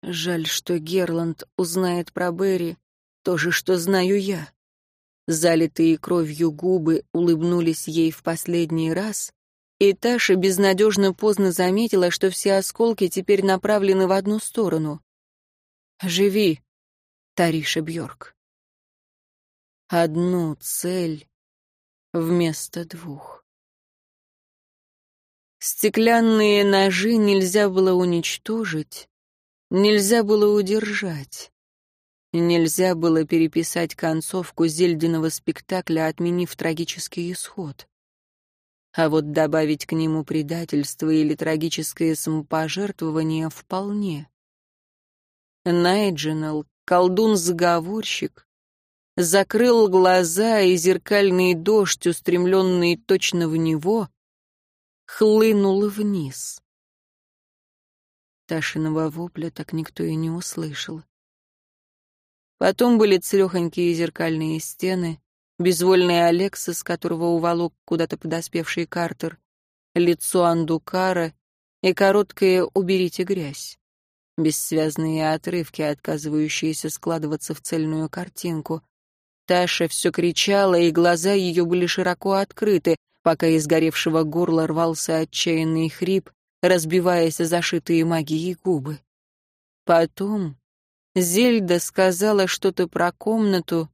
Speaker 1: Жаль, что Герланд узнает про Берри то же, что знаю я. Залитые кровью губы улыбнулись ей в последний раз, и Таша безнадежно поздно заметила, что все осколки теперь направлены в одну сторону. «Живи, Тариша Бьорк». Одну цель вместо двух. Стеклянные ножи нельзя было уничтожить, нельзя было удержать. Нельзя было переписать концовку Зельдиного спектакля, отменив трагический исход. А вот добавить к нему предательство или трагическое самопожертвование вполне. Найджинал, колдун-заговорщик, закрыл глаза, и зеркальный дождь, устремленный точно в него, хлынул вниз. Ташиного вопля так никто и не услышал. Потом были целехонькие зеркальные стены, безвольный Алекса, с которого уволок куда-то подоспевший Картер, лицо Андукара и короткое «уберите грязь». Бессвязные отрывки, отказывающиеся складываться в цельную картинку. Таша все кричала, и глаза ее были широко открыты, пока из горевшего горла рвался отчаянный хрип, разбиваясь зашитые магией губы. Потом Зельда сказала что-то про комнату,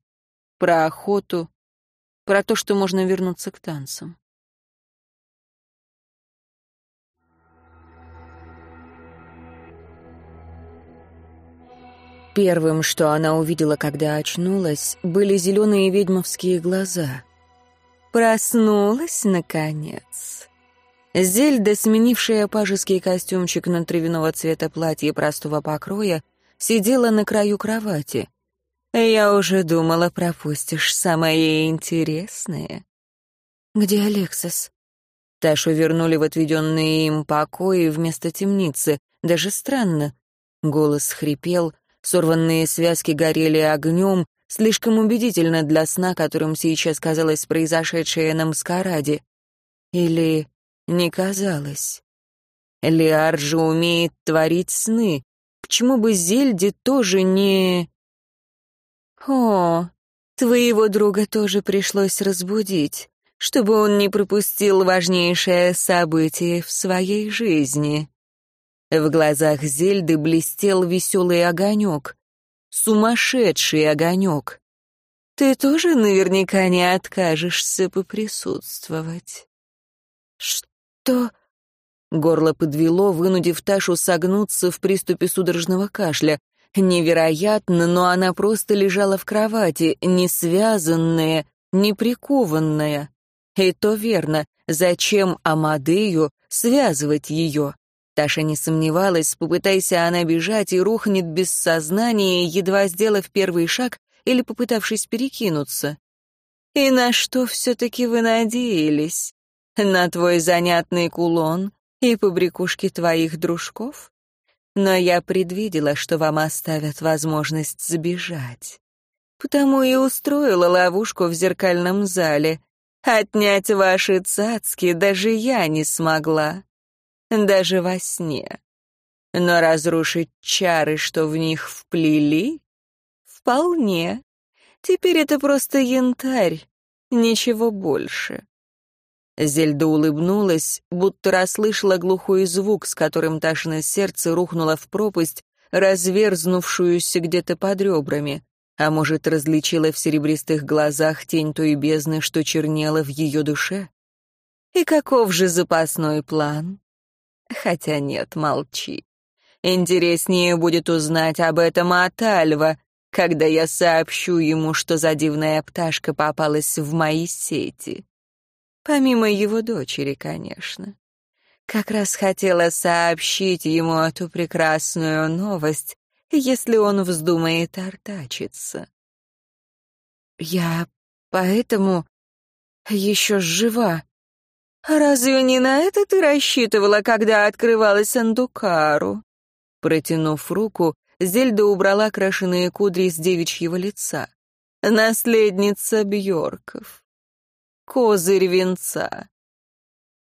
Speaker 1: про охоту, про то, что можно вернуться к танцам. Первым, что она увидела, когда очнулась, были зеленые ведьмовские глаза. Проснулась, наконец. Зельда, сменившая пажеский костюмчик на травяного цвета платье простого покроя, сидела на краю кровати. «Я уже думала, пропустишь самое интересное».
Speaker 2: «Где Алексас?»
Speaker 1: Ташу вернули в отведенные им покои вместо темницы. Даже странно. Голос хрипел, сорванные связки горели огнем, слишком убедительно для сна, которым сейчас казалось произошедшее на маскараде. Или не казалось. Лиар же умеет творить сны, Почему бы Зельде тоже не... О, твоего друга тоже пришлось разбудить, чтобы он не пропустил важнейшее событие в своей жизни. В глазах Зельды блестел веселый огонек. Сумасшедший огонек. Ты тоже наверняка не откажешься поприсутствовать.
Speaker 2: Что?
Speaker 1: Горло подвело, вынудив Ташу согнуться в приступе судорожного кашля. Невероятно, но она просто лежала в кровати, не связанная, не прикованная. И то верно, зачем Амадею связывать ее? Таша не сомневалась, попытайся она бежать и рухнет без сознания, едва сделав первый шаг или попытавшись перекинуться. И на что все-таки вы надеялись? На твой занятный кулон, и побрякушки твоих дружков? Но я предвидела, что вам оставят возможность сбежать. Потому и устроила ловушку в зеркальном зале. Отнять ваши цацки даже я не смогла. Даже во сне. Но разрушить чары, что в них вплели? Вполне. Теперь это просто янтарь, ничего больше. Зельда улыбнулась, будто расслышала глухой звук, с которым Ташина сердце рухнуло в пропасть, разверзнувшуюся где-то под ребрами, а может, различила в серебристых глазах тень той бездны, что чернела в ее душе? И каков же запасной план? Хотя нет, молчи. Интереснее будет узнать об этом от Альва, когда я сообщу ему, что за дивная пташка попалась в мои сети. Помимо его дочери, конечно. Как раз хотела сообщить ему эту прекрасную новость, если он вздумает артачиться.
Speaker 2: Я поэтому еще жива.
Speaker 1: Разве не на это ты рассчитывала, когда открывалась Сандукару? Протянув руку, Зельда убрала крашеные кудри с девичьего лица. Наследница Бьорков. Козырь венца.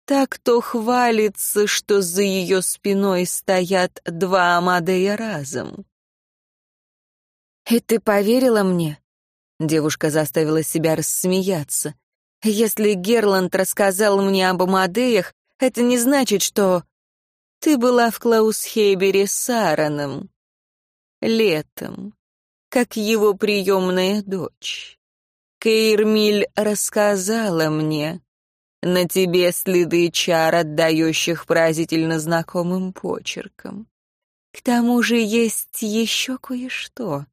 Speaker 1: Так кто хвалится, что за ее спиной стоят два Амадея разом.
Speaker 2: «И ты поверила мне?» Девушка заставила себя рассмеяться. «Если Герланд рассказал мне об Амадеях, это не значит, что...»
Speaker 1: «Ты была в Клаусхейбере с Аароном. Летом, как его приемная дочь. Кейрмиль рассказала мне, на тебе следы чар, отдающих поразительно знакомым почерком. К тому же есть еще кое-что.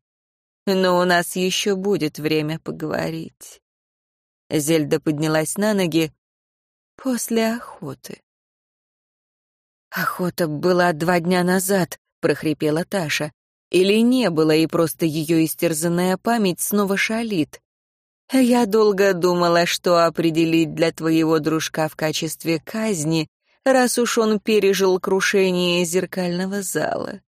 Speaker 1: Но у нас еще будет время поговорить. Зельда поднялась на ноги после охоты.
Speaker 2: «Охота была два дня назад», — прохрипела Таша. «Или не было, и просто ее истерзанная память снова шалит.
Speaker 1: Я долго думала, что определить для твоего дружка в качестве казни, раз уж он пережил крушение зеркального зала.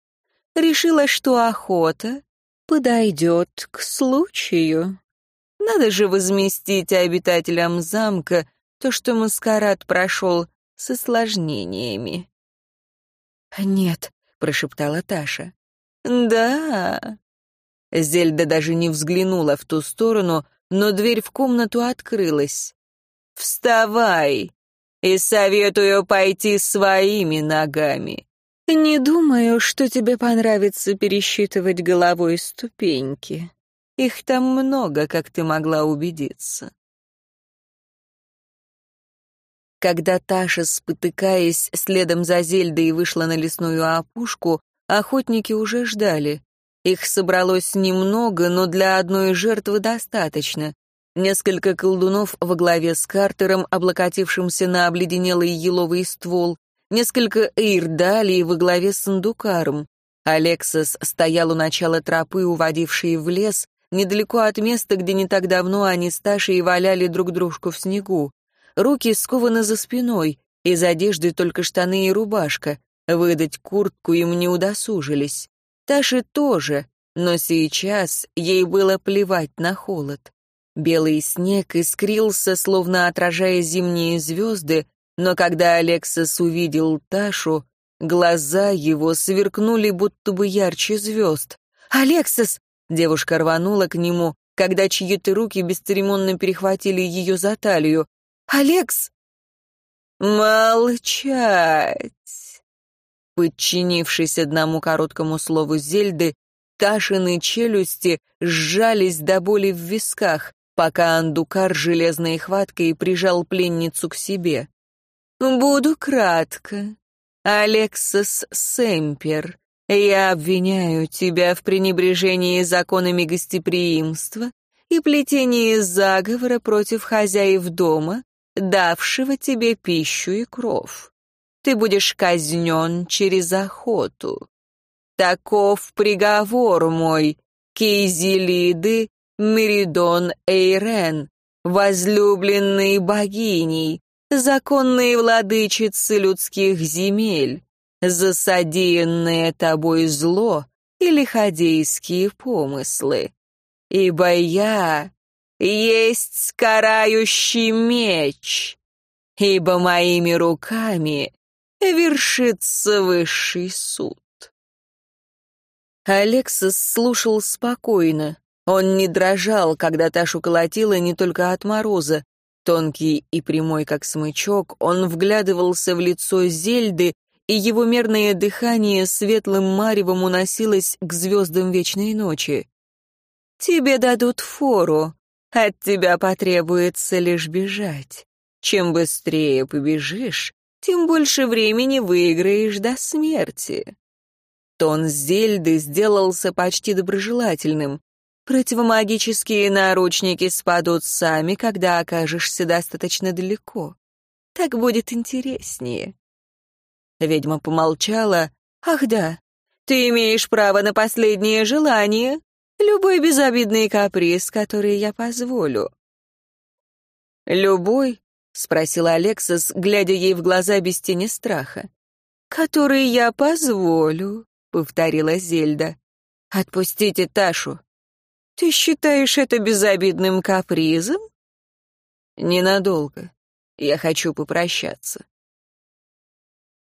Speaker 1: Решила, что охота подойдет к случаю. Надо же возместить обитателям замка то, что маскарад прошел с осложнениями.
Speaker 2: «Нет», — прошептала Таша.
Speaker 1: «Да». Зельда даже не взглянула в ту сторону, но дверь в комнату открылась. «Вставай! И советую пойти своими ногами. Не думаю, что тебе понравится пересчитывать головой ступеньки. Их там много, как ты могла убедиться». Когда Таша, спотыкаясь, следом за Зельдой вышла на лесную опушку, охотники уже ждали. Их собралось немного, но для одной жертвы достаточно. Несколько колдунов во главе с Картером, облокотившимся на обледенелый еловый ствол, несколько эйрдалей во главе с Сандукаром. Алексас стоял у начала тропы, уводившей в лес, недалеко от места, где не так давно они с Ташей валяли друг дружку в снегу. Руки скованы за спиной, из одежды только штаны и рубашка. Выдать куртку им не удосужились. Таше тоже, но сейчас ей было плевать на холод. Белый снег искрился, словно отражая зимние звезды, но когда Алексас увидел Ташу, глаза его сверкнули будто бы ярче звезд. «Алексас!» — девушка рванула к нему, когда чьи-то руки бесцеремонно перехватили ее за талию. «Алекс!» «Молчать!» Подчинившись одному короткому слову Зельды, Ташины челюсти сжались до боли в висках, пока Андукар железной хваткой прижал пленницу к себе. «Буду кратко. Алексас Семпер, я обвиняю тебя в пренебрежении законами гостеприимства и плетении заговора против хозяев дома, давшего тебе пищу и кров ты будешь казнен через охоту. Таков приговор мой, Кейзелиды Меридон Эйрен, возлюбленные богиней, законные владычицы людских земель, засадиенное тобой зло и лиходейские помыслы. Ибо я есть скарающий меч, ибо моими руками вершится высший суд. Алексас слушал спокойно. Он не дрожал, когда Ташу колотила не только от мороза. Тонкий и прямой, как смычок, он вглядывался в лицо Зельды, и его мерное дыхание светлым маревом уносилось к звездам вечной ночи. «Тебе дадут фору, от тебя потребуется лишь бежать. Чем быстрее побежишь, тем больше времени выиграешь до смерти. Тон Зельды сделался почти доброжелательным. Противомагические наручники спадут сами, когда окажешься достаточно далеко. Так будет интереснее. Ведьма помолчала. «Ах да,
Speaker 2: Ты имеешь право на последнее желание, любой безобидный каприз, который я позволю».
Speaker 1: «Любой?» — спросил Алексас, глядя ей в глаза без тени страха.
Speaker 2: «Который я позволю», — повторила Зельда.
Speaker 1: «Отпустите Ташу».
Speaker 2: «Ты считаешь это безобидным капризом?»
Speaker 1: «Ненадолго. Я хочу попрощаться».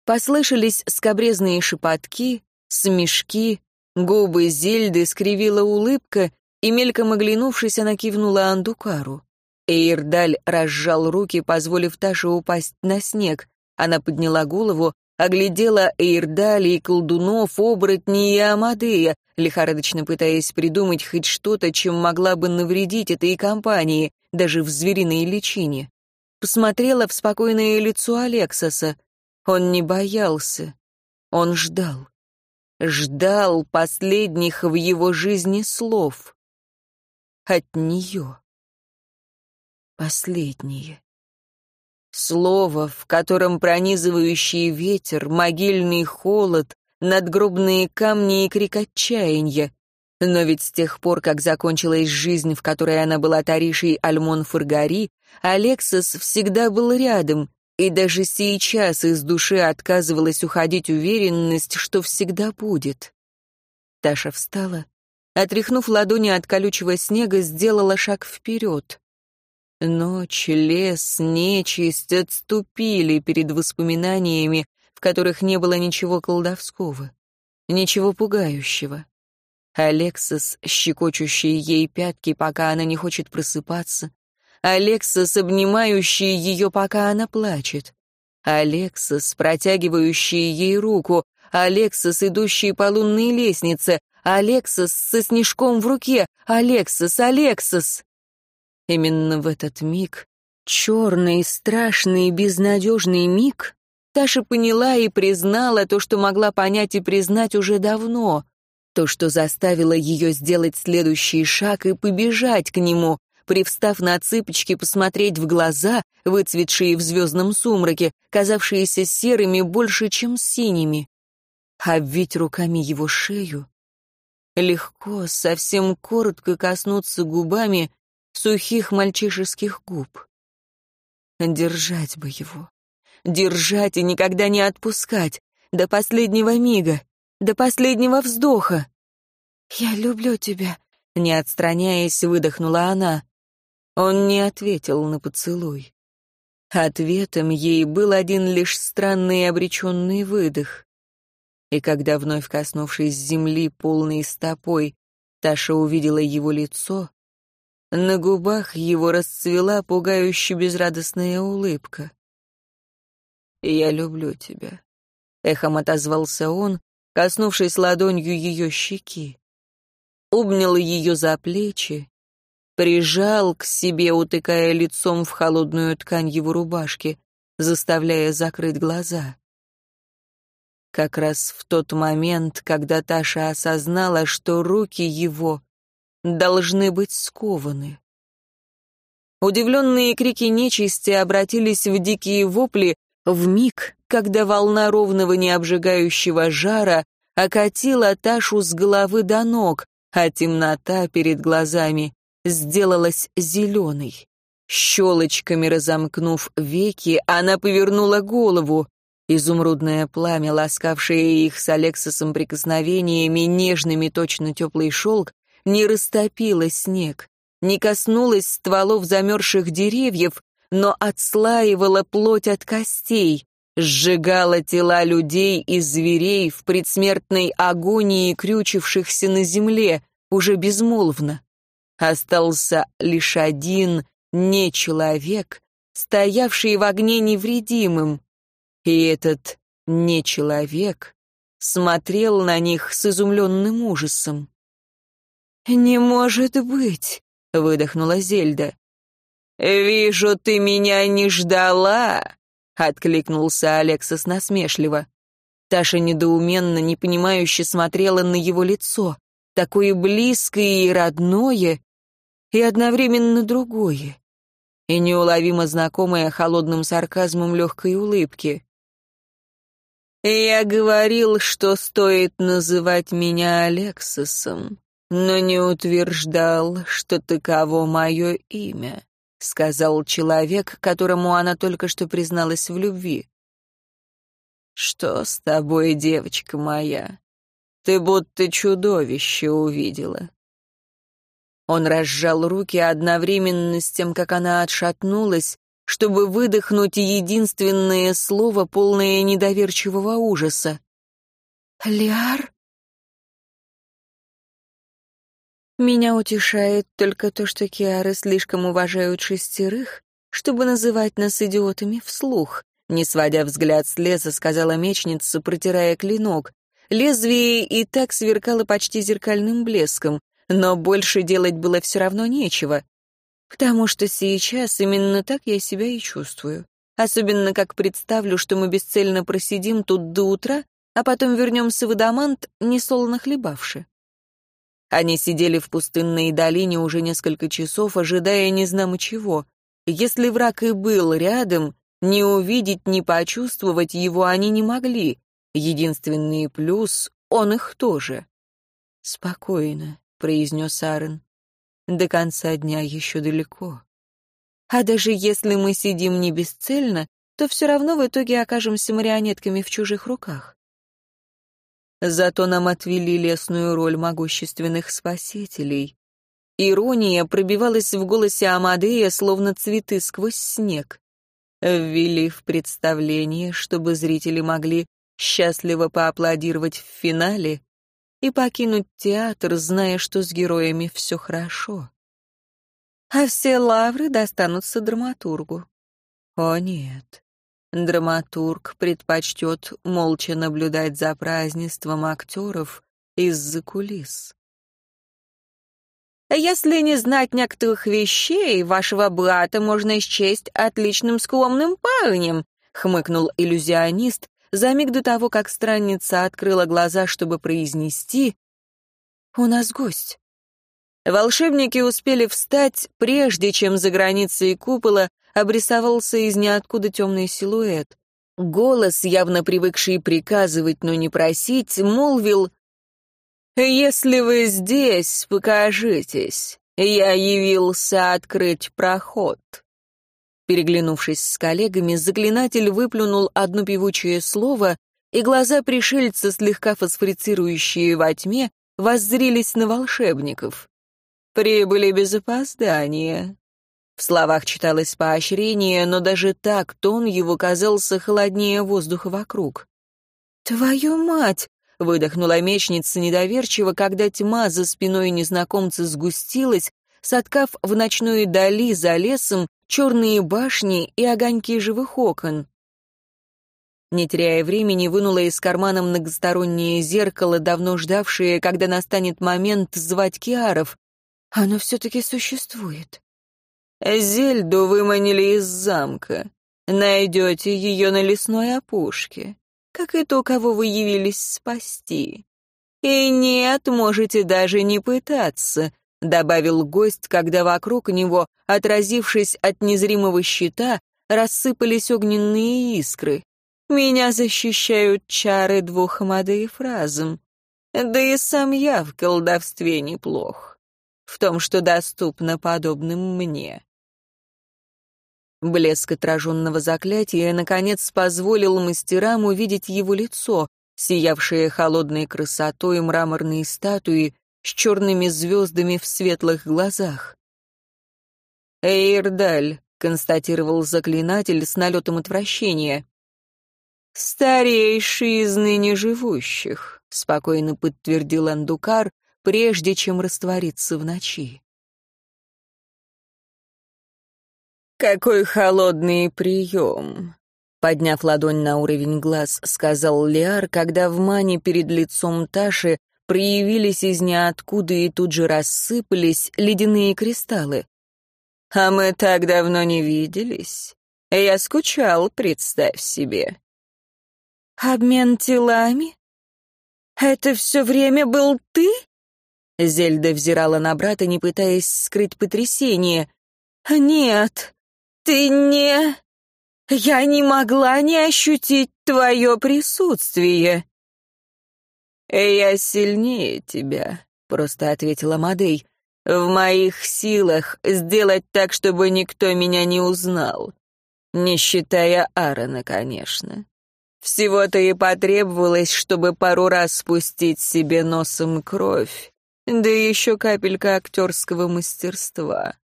Speaker 1: Послышались скобрезные шепотки, смешки, губы Зельды скривила улыбка, и, мельком оглянувшись, она кивнула Андукару. Эйрдаль разжал руки, позволив Таше упасть на снег. Она подняла голову, оглядела Эйрдали и колдунов, оборотней и Амадея, лихорадочно пытаясь придумать хоть что-то, чем могла бы навредить этой компании, даже в звериной личине. Посмотрела в спокойное лицо Алексоса. Он не боялся. Он ждал. Ждал последних в его жизни слов. От нее последнее. Слово, в котором пронизывающий ветер, могильный холод, надгробные камни и крик отчаяния. Но ведь с тех пор, как закончилась жизнь, в которой она была Таришей Альмон Фургари, Алексас всегда был рядом, и даже сейчас из души отказывалась уходить уверенность, что всегда будет. Таша встала, отряхнув ладони от колючего снега, сделала шаг вперед. Ночь, лес, нечисть отступили перед воспоминаниями, в которых не было ничего колдовского, ничего пугающего. Алексас, щекочущий ей пятки, пока она не хочет просыпаться. Алексас, обнимающий ее, пока она плачет. Алексас, протягивающий ей руку. Алексас, идущий по лунной лестнице. Алексас со снежком в руке. Алексас, Алексас. Именно в этот миг, черный, страшный, безнадежный миг, Таша поняла и признала то, что могла понять и признать уже давно, то, что заставило ее сделать следующий шаг и побежать к нему, привстав на цыпочки, посмотреть в глаза, выцветшие в звездном сумраке, казавшиеся серыми больше, чем синими, обвить руками его шею, легко, совсем коротко коснуться губами сухих мальчишеских губ. Держать бы его. Держать и никогда не отпускать. До последнего мига. До последнего вздоха. «Я люблю тебя», — не отстраняясь, выдохнула она. Он не ответил на поцелуй. Ответом ей был один лишь странный обреченный выдох. И когда, вновь коснувшись земли полной стопой, Таша увидела его лицо, на губах его расцвела пугающе безрадостная улыбка. «Я люблю тебя», — эхом отозвался он, коснувшись ладонью ее щеки. Обнял ее за плечи, прижал к себе, утыкая лицом в холодную ткань его рубашки, заставляя закрыть глаза. Как раз в тот момент, когда Таша осознала, что руки его должны быть скованы. Удивленные крики нечисти обратились в дикие вопли в миг, когда волна ровного необжигающего жара окатила Ташу с головы до ног, а темнота перед глазами сделалась зеленой. Щелочками разомкнув веки, она повернула голову. Изумрудное пламя, ласкавшее их с Алексосом прикосновениями, нежными точно теплый шелк, не растопила снег, не коснулась стволов замерзших деревьев, но отслаивала плоть от костей, сжигала тела людей и зверей в предсмертной агонии, крючившихся на земле, уже безмолвно. Остался лишь один не человек, стоявший в огне невредимым. И этот не человек смотрел на них с изумленным ужасом. «Не может быть!» — выдохнула Зельда. «Вижу, ты меня не ждала!» — откликнулся Алексас насмешливо. Таша недоуменно, непонимающе смотрела на его лицо, такое близкое и родное, и одновременно другое, и неуловимо знакомое холодным сарказмом легкой улыбки. Я говорил, что стоит называть меня Алексисом, но не утверждал, что таково мое имя, сказал человек, которому она только что призналась в любви. Что с тобой, девочка моя? Ты будто чудовище увидела. Он разжал руки одновременно с тем, как она отшатнулась, чтобы выдохнуть единственное слово, полное недоверчивого ужаса. «Ляр?» Меня утешает только то, что Киары слишком уважают шестерых, чтобы называть нас идиотами вслух, не сводя взгляд с леса, сказала мечница, протирая клинок. Лезвие и так сверкало почти зеркальным блеском, но больше делать было все равно нечего. Потому что сейчас именно так я себя и чувствую. Особенно как представлю, что мы бесцельно просидим тут до утра, а потом вернемся в Адамант, несолоно хлебавши. Они сидели в пустынной долине уже несколько часов, ожидая не знамо чего. Если враг и был рядом, ни увидеть, ни почувствовать его они не могли. Единственный плюс — он их тоже. «Спокойно», — произнес Аарон. До конца дня еще далеко. А даже если мы сидим не бесцельно, то все равно в итоге окажемся марионетками в чужих руках. Зато нам отвели лесную роль могущественных спасителей. Ирония пробивалась в голосе Амадея, словно цветы сквозь снег. Ввели в представление, чтобы зрители могли счастливо поаплодировать в финале, и покинуть театр, зная, что с героями все хорошо. А все лавры достанутся драматургу. О нет, драматург предпочтет молча наблюдать за празднеством актеров из-за кулис. Если не знать некоторых вещей, вашего брата можно счесть отличным скромным парнем, хмыкнул иллюзионист, за миг до того, как странница открыла глаза, чтобы произнести «У нас гость». Волшебники успели встать, прежде чем за границей купола обрисовался из ниоткуда темный силуэт. Голос, явно привыкший приказывать, но не просить, молвил «Если вы здесь, покажитесь. Я явился открыть проход». Переглянувшись с коллегами, заклинатель выплюнул одно певучее слово, и глаза пришельца, слегка фосфорицирующие во тьме, воззрились на волшебников. «Прибыли без опоздания». В словах читалось поощрение, но даже так тон его казался холоднее воздуха вокруг. «Твою мать!» — выдохнула мечница недоверчиво, когда тьма за спиной незнакомца сгустилась, соткав в ночной дали за лесом черные башни и огоньки живых окон. Не теряя времени, вынула из кармана многостороннее зеркало, давно ждавшее, когда настанет момент звать Киаров. Оно все-таки существует. Зельду выманили из замка. Найдете ее на лесной опушке, как и то, кого вы явились спасти. И нет, можете даже не пытаться, — добавил гость, когда вокруг него, отразившись от незримого щита, рассыпались огненные искры. «Меня защищают чары двух Амадеев разом. Да и сам я в колдовстве неплох. В том, что доступно подобным мне». Блеск отраженного заклятия, наконец, позволил мастерам увидеть его лицо, сиявшее холодной красотой мраморные статуи, с черными звездами в светлых глазах. «Эйрдаль», — констатировал заклинатель с налетом отвращения. «Старейший из ныне живущих», — спокойно подтвердил Андукар, прежде чем раствориться в ночи. «Какой холодный прием!» Подняв ладонь на уровень глаз, сказал Лиар, когда в мане перед лицом Таши проявились из ниоткуда и тут же рассыпались ледяные кристаллы. «А мы так давно не виделись. Я скучал, представь себе». «Обмен телами? Это все время был ты?» Зельда взирала на брата, не пытаясь скрыть потрясение. «Нет, ты не... Я не могла не ощутить
Speaker 2: твое присутствие».
Speaker 1: «Я сильнее тебя», — просто ответила Мадей. «В моих силах сделать так, чтобы никто меня не узнал. Не считая Аарона, конечно. Всего-то и потребовалось, чтобы пару раз спустить себе носом кровь, да еще капелька актерского мастерства.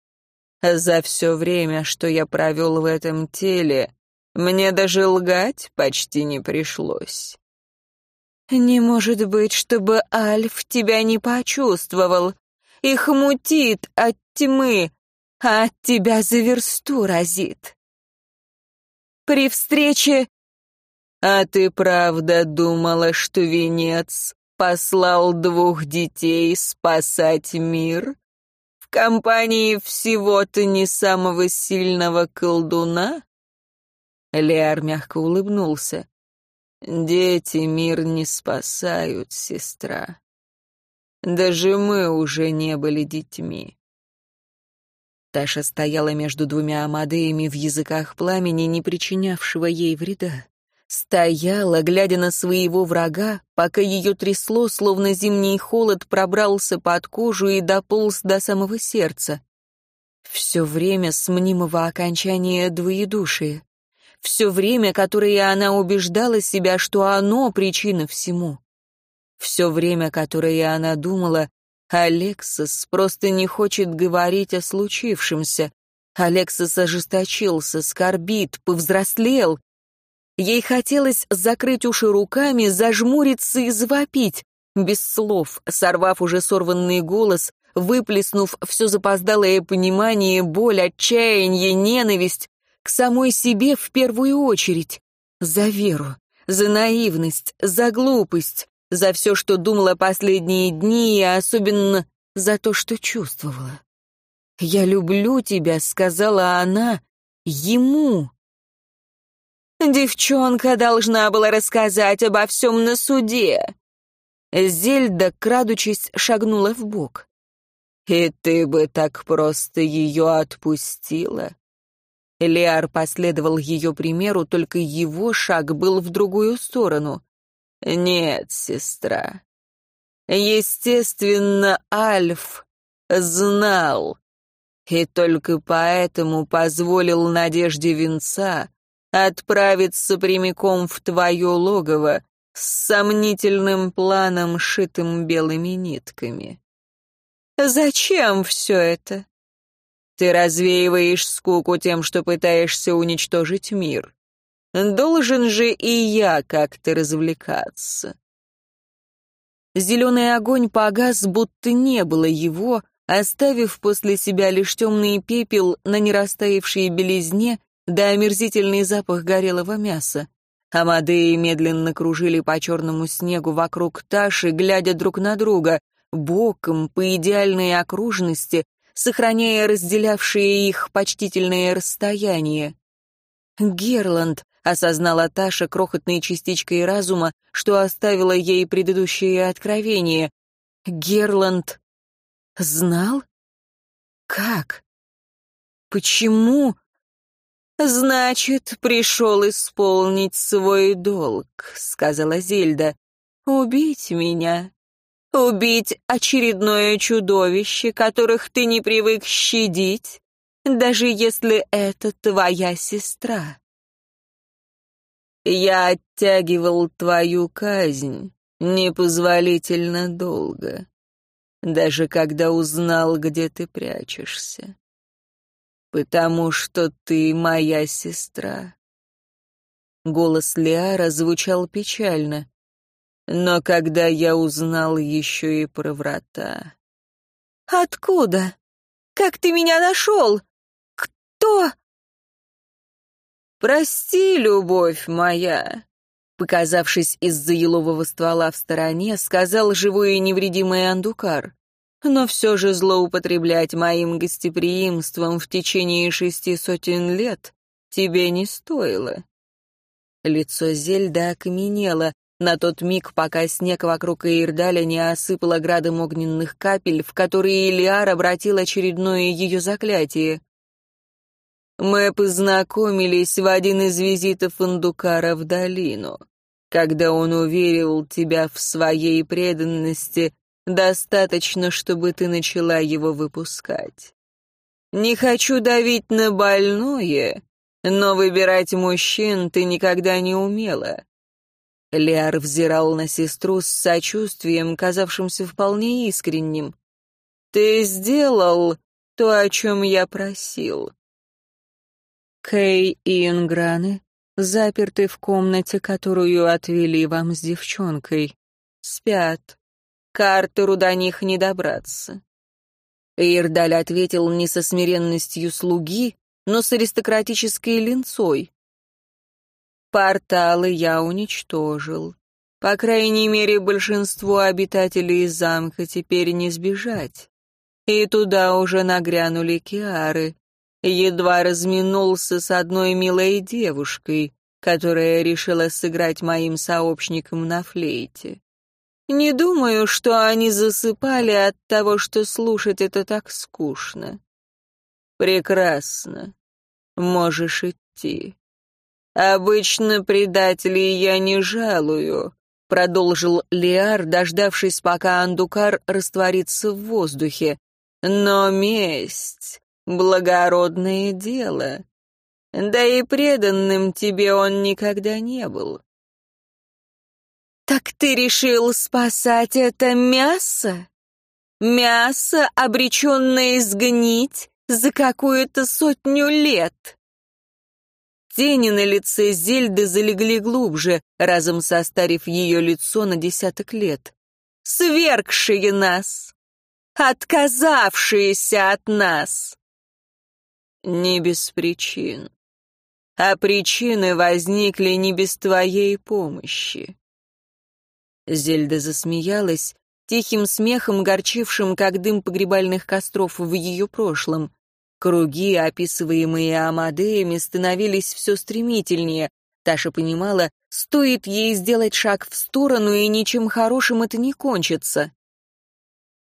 Speaker 1: За все время, что я провел в этом теле, мне даже лгать почти не пришлось.
Speaker 2: «Не может быть, чтобы Альф тебя не почувствовал. Их мутит от тьмы, а от тебя за версту разит. При встрече
Speaker 1: «А ты правда думала, что венец послал двух детей спасать мир? Компании всего-то не самого сильного колдуна?» Леар мягко улыбнулся. «Дети мир не спасают, сестра. Даже мы уже не были детьми». Таша стояла между двумя Амадеями в языках пламени, не причинявшего ей вреда. Стояла, глядя на своего врага, пока ее трясло, словно зимний холод пробрался под кожу и дополз до самого сердца. Все время с мнимого окончания двоедушия. Все время, которое она убеждала себя, что оно причина всему. Все время, которое она думала, Алексас просто не хочет говорить о случившемся. Алексас ожесточился, скорбит, повзрослел, Ей хотелось закрыть уши руками, зажмуриться и завопить, без слов, сорвав уже сорванный голос, выплеснув все запоздалое понимание, боль, отчаяние, ненависть к самой себе в первую очередь. За веру, за наивность, за глупость, за все, что думала последние дни, и особенно за то, что чувствовала. «Я люблю тебя», — сказала она, — ему. Девчонка должна была рассказать обо всем на суде. Зельда, крадучись, шагнула в бок. «И ты бы так просто ее отпустила?» Лиар последовал ее примеру, только его шаг был в другую сторону. «Нет, сестра. Естественно, Альф знал, и только поэтому позволил Надежде Венца отправиться прямиком в твое логово с сомнительным планом, шитым белыми нитками. Зачем все это? Ты развеиваешь скуку тем, что пытаешься уничтожить мир. Должен же и я как-то развлекаться. Зеленый огонь погас, будто не было его, оставив после себя лишь темный пепел на нерастаявшей белизне да омерзительный запах горелого мяса. Амадеи медленно кружили по черному снегу вокруг Таши, глядя друг на друга, боком, по идеальной окружности, сохраняя разделявшие их почтительное расстояние. «Герланд», — осознала Таша крохотной частичкой разума, что оставило ей предыдущее откровение. «Герланд знал? Как? Почему?» «Значит, пришел исполнить свой долг», — сказала Зельда. «Убить меня. Убить очередное чудовище, которых ты не привык щадить, даже если это твоя сестра». «Я оттягивал твою казнь непозволительно долго, даже когда узнал, где ты прячешься потому что ты моя сестра». Голос Лиара звучал печально. Но когда я узнал еще и про врата... «Откуда? Как ты меня нашел? Кто?» «Прости, любовь моя», — показавшись из-за елового ствола в стороне, сказал живой и невредимый Андукар но все же злоупотреблять моим гостеприимством в течение шести сотен лет тебе не стоило». Лицо Зельда окаменело на тот миг, пока снег вокруг Эйрдаля не осыпало градом огненных капель, в которые Илиар обратил очередное ее заклятие. Мы познакомились в один из визитов Индукара в долину. Когда он уверил тебя в своей преданности, достаточно, чтобы ты начала его выпускать. Не хочу давить на больное, но выбирать мужчин ты никогда не умела. Лиар взирал на сестру с сочувствием, казавшимся вполне искренним. «Ты сделал то, о чем я просил».
Speaker 2: Кей и Инграны заперты в комнате, которую отвели вам с девчонкой. Спят. Картеру до них не добраться.
Speaker 1: Ирдаль ответил не со смиренностью слуги, но с аристократической линцой. Порталы я уничтожил. По крайней мере, большинству обитателей замка теперь не сбежать. И туда уже нагрянули киары. Едва разминулся с одной милой девушкой, которая решила сыграть моим сообщником на флейте. Не думаю, что они засыпали от того, что слушать это так скучно. Прекрасно. Можешь идти. «Обычно предателей я не жалую», — продолжил Лиар, дождавшись, пока Андукар растворится в воздухе. «Но месть — благородное дело. Да и преданным тебе он никогда не был».
Speaker 2: «Так ты решил спасать это мясо? Мясо, обреченное сгнить за какую-то сотню лет?»
Speaker 1: Тени на лице Зельды залегли глубже, разом состарив ее лицо на десяток лет.
Speaker 2: «Свергшие нас! Отказавшиеся от нас!»
Speaker 1: «Не без причин. А причины возникли не без твоей помощи». Зельда засмеялась, тихим смехом, горчившим, как дым погребальных костров в ее прошлом. Круги, описываемые Амадеями, становились все стремительнее. Таша понимала, стоит ей сделать шаг в сторону, и ничем хорошим это не кончится.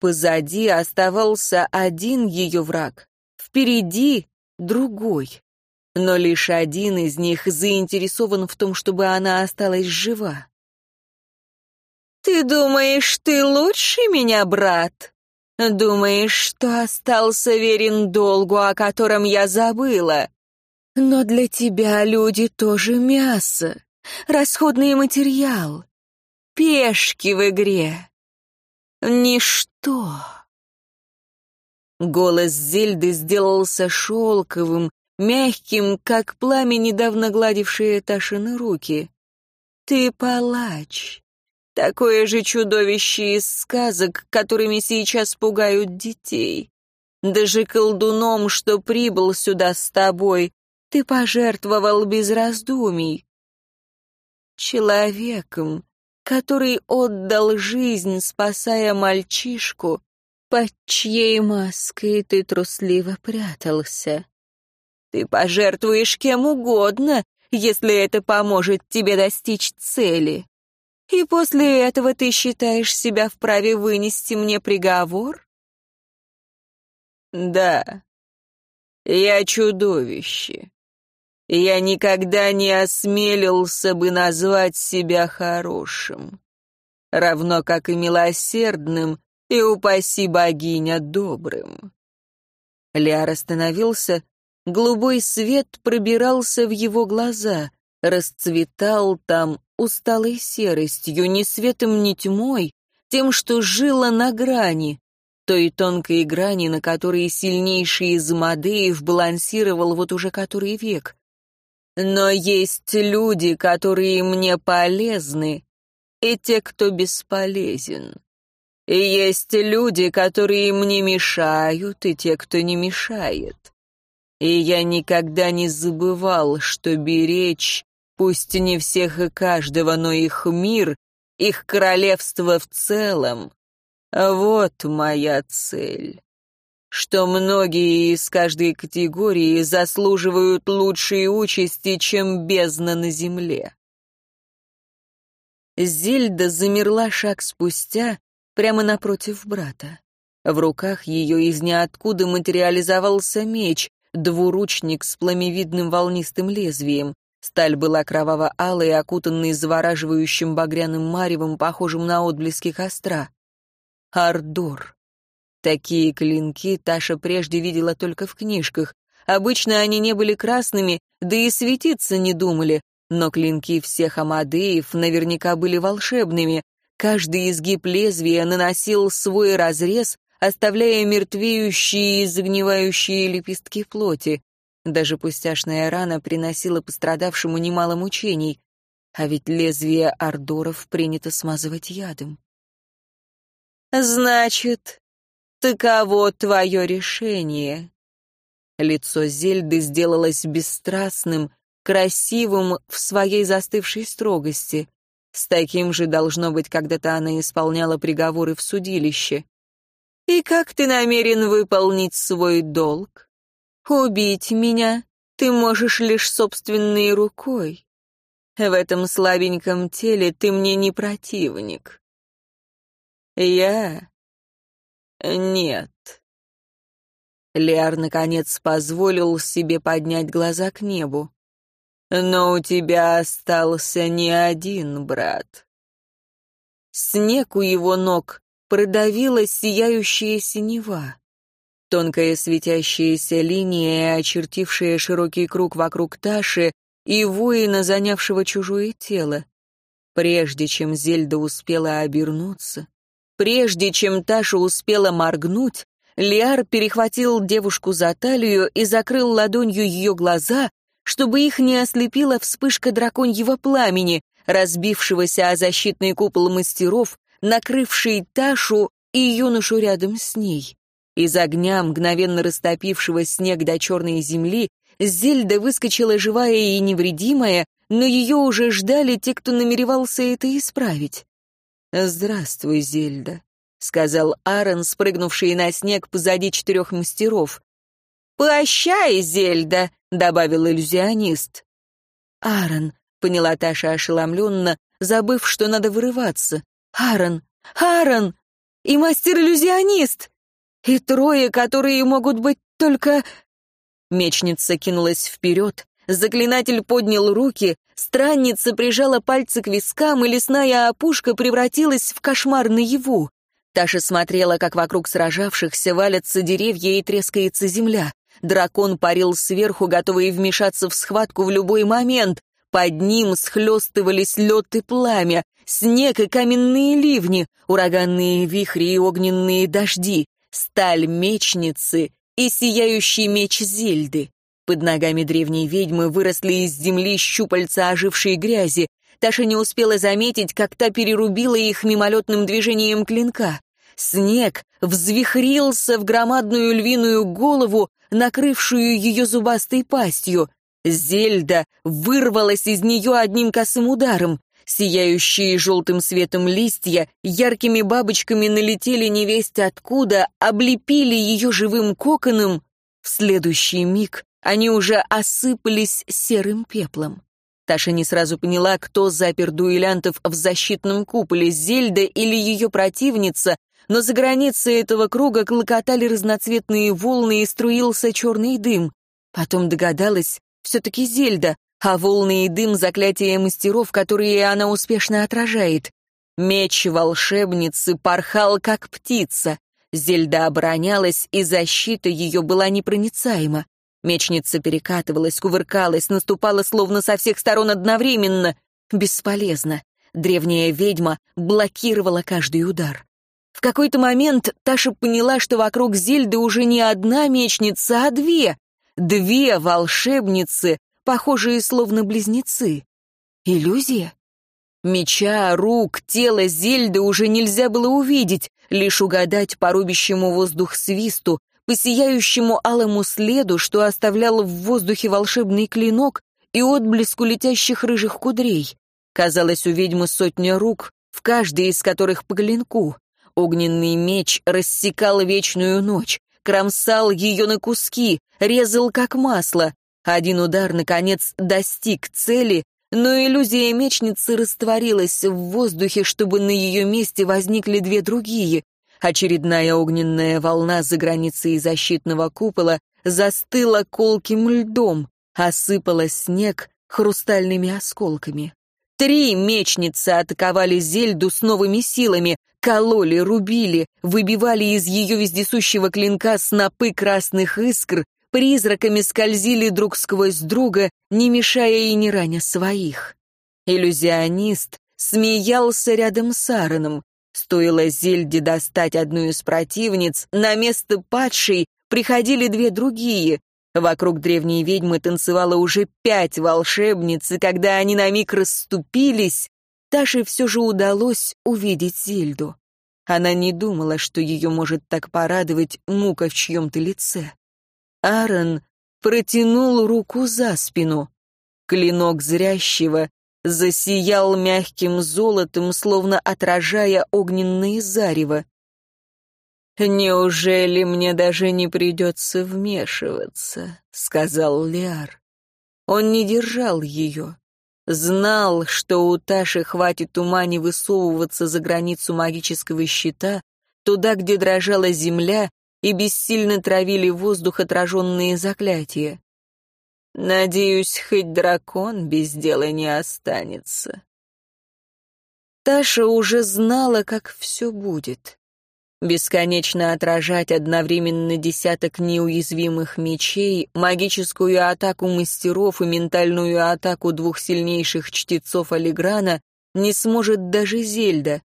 Speaker 1: Позади оставался один ее враг, впереди другой. Но лишь один из них заинтересован в том, чтобы она осталась жива.
Speaker 2: «Ты думаешь, ты лучше меня, брат?» Думаешь, что остался верен долгу, о котором я забыла? Но для тебя люди тоже мясо, расходный материал, пешки в игре. Ничто.
Speaker 1: Голос Зельды сделался шелковым, мягким, как пламя, недавно гладившее Ташины руки. «Ты палач, Такое же чудовище из сказок, которыми сейчас пугают детей. Даже колдуном, что прибыл сюда с тобой, ты пожертвовал без раздумий. Человеком, который отдал жизнь, спасая мальчишку, под чьей маской ты трусливо прятался. Ты пожертвуешь кем угодно, если это поможет тебе достичь цели. И после этого ты считаешь себя вправе вынести мне приговор? Да. Я чудовище. Я никогда не осмелился бы назвать себя хорошим. Равно как и милосердным, и упаси богиня добрым. Ляр остановился, голубой свет пробирался в его глаза, расцветал там усталой серостью, ни светом, ни тьмой, тем, что жило на грани, той тонкой грани, на которой сильнейший из Мадеев балансировал вот уже который век. Но есть люди, которые мне полезны, и те, кто бесполезен. И есть люди, которые мне мешают, и те, кто не мешает. И я никогда не забывал, что беречь Пусть не всех и каждого, но их мир, их королевство в целом. Вот моя цель. Что многие из каждой категории заслуживают лучшей участи, чем бездна на земле. Зельда замерла шаг спустя, прямо напротив брата. В руках ее из ниоткуда материализовался меч, двуручник с пламевидным волнистым лезвием. Сталь была кроваво-алой, окутанной завораживающим багряным маревом, похожим на отблески костра. Ардор. Такие клинки Таша прежде видела только в книжках. Обычно они не были красными, да и светиться не думали, но клинки всех Амадеев наверняка были волшебными. Каждый изгиб лезвия наносил свой разрез, оставляя мертвеющие и загнивающие лепестки плоти. Даже пустяшная рана приносила пострадавшему немало мучений, а ведь лезвие ордоров принято смазывать ядом. «Значит, таково твое решение». Лицо Зельды сделалось бесстрастным, красивым в своей застывшей строгости. С таким же, должно быть, когда-то она исполняла приговоры в судилище. «И как ты намерен выполнить свой долг?» Убить меня ты можешь лишь собственной рукой. В этом слабеньком теле ты мне не противник. Я... Нет. Лиар, наконец, позволил себе поднять глаза к небу. Но у тебя остался не один брат. Снег у его ног продавила сияющая синева. Тонкая светящаяся линия, очертившая широкий круг вокруг Таши и воина, занявшего чужое тело. Прежде чем Зельда успела обернуться, прежде чем Таша успела моргнуть, Лиар перехватил девушку за талию и закрыл ладонью ее глаза, чтобы их не ослепила вспышка драконьего пламени, разбившегося о защитный купол мастеров, накрывший Ташу и юношу рядом с ней. Из огня, мгновенно растопившего снег до черной земли, Зельда выскочила живая и невредимая, но ее уже ждали те, кто намеревался это исправить. «Здравствуй, Зельда», — сказал Аарон, спрыгнувший на снег позади четырех мастеров. «Прощай, Зельда», — добавил иллюзионист. «Аарон», — поняла Таша ошеломленно, забыв, что надо вырываться. «Аарон! Аарон! И мастер-иллюзионист!» И трое, которые могут быть только... Мечница кинулась вперед, заклинатель поднял руки, странница прижала пальцы к вискам, и лесная опушка превратилась в кошмар наяву. Таша смотрела, как вокруг сражавшихся валятся деревья и трескается земля. Дракон парил сверху, готовый вмешаться в схватку в любой момент. Под ним схлестывались лед и пламя, снег и каменные ливни, ураганные вихри и огненные дожди сталь мечницы и сияющий меч Зельды. Под ногами древней ведьмы выросли из земли щупальца ожившей грязи. Таша не успела заметить, как та перерубила их мимолетным движением клинка. Снег взвихрился в громадную львиную голову, накрывшую ее зубастой пастью. Зельда вырвалась из нее одним косым ударом. Сияющие желтым светом листья яркими бабочками налетели невесть откуда, облепили ее живым коконом. В следующий миг они уже осыпались серым пеплом. Таша не сразу поняла, кто запер дуэлянтов в защитном куполе, Зельда или ее противница, но за границей этого круга клокотали разноцветные волны и струился черный дым. Потом догадалась, все-таки Зельда, а волны и дым — заклятия мастеров, которые она успешно отражает. Меч волшебницы порхал, как птица. Зельда оборонялась, и защита ее была непроницаема. Мечница перекатывалась, кувыркалась, наступала словно со всех сторон одновременно. Бесполезно. Древняя ведьма блокировала каждый удар. В какой-то момент Таша поняла, что вокруг Зельды уже не одна мечница, а две. Две волшебницы, похожие словно близнецы. Иллюзия? Меча, рук, тела Зельды уже нельзя было увидеть, лишь угадать по рубящему воздух свисту, по сияющему алому следу, что оставлял в воздухе волшебный клинок и отблеску летящих рыжих кудрей. Казалось, у ведьмы сотня рук, в каждой из которых по клинку. Огненный меч рассекал вечную ночь, кромсал ее на куски, резал как масло, один удар, наконец, достиг цели, но иллюзия мечницы растворилась в воздухе, чтобы на ее месте возникли две другие. Очередная огненная волна за границей защитного купола застыла колким льдом, осыпала снег хрустальными осколками. Три мечницы атаковали Зельду с новыми силами, кололи, рубили, выбивали из ее вездесущего клинка снопы красных искр, призраками скользили друг сквозь друга, не мешая и не раня своих. Иллюзионист смеялся рядом с Аароном. Стоило Зельде достать одну из противниц, на место падшей приходили две другие. Вокруг древней ведьмы танцевало уже пять волшебниц, и когда они на миг расступились, Таше все же удалось увидеть Зельду. Она не думала, что ее может так порадовать мука в чьем-то лице. Аарон протянул руку за спину. Клинок зрящего засиял мягким золотом, словно отражая огненные зарево. «Неужели мне даже не придется вмешиваться?» — сказал Лиар. Он не держал ее. Знал, что у Таши хватит ума не высовываться за границу магического щита, туда, где дрожала земля, и бессильно травили воздух отраженные заклятия. Надеюсь, хоть дракон без дела не останется. Таша уже знала, как все будет. Бесконечно отражать одновременно десяток неуязвимых мечей, магическую атаку мастеров и ментальную атаку двух сильнейших чтецов Алиграна не сможет даже Зельда.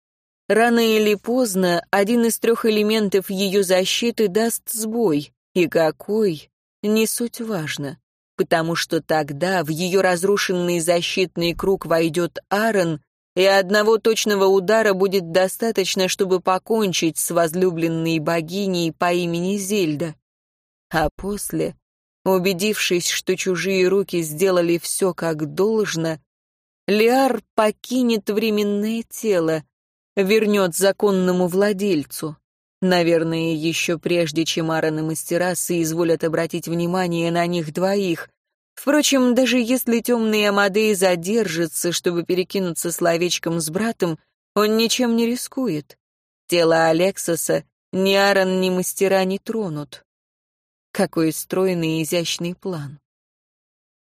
Speaker 1: Рано или поздно один из трех элементов ее защиты даст сбой. И какой, не суть важно. Потому что тогда в ее разрушенный защитный круг войдет Аарон, и одного точного удара будет достаточно, чтобы покончить с возлюбленной богиней по имени Зельда. А после, убедившись, что чужие руки сделали все как должно, Лиар покинет временное тело, вернет законному владельцу. Наверное, еще прежде, чем Аарон и мастера соизволят обратить внимание на них двоих, Впрочем, даже если темный Амадей задержится, чтобы перекинуться словечком с братом, он ничем не рискует. Тело Алексоса ни Аарон, ни мастера не тронут. Какой стройный и изящный план.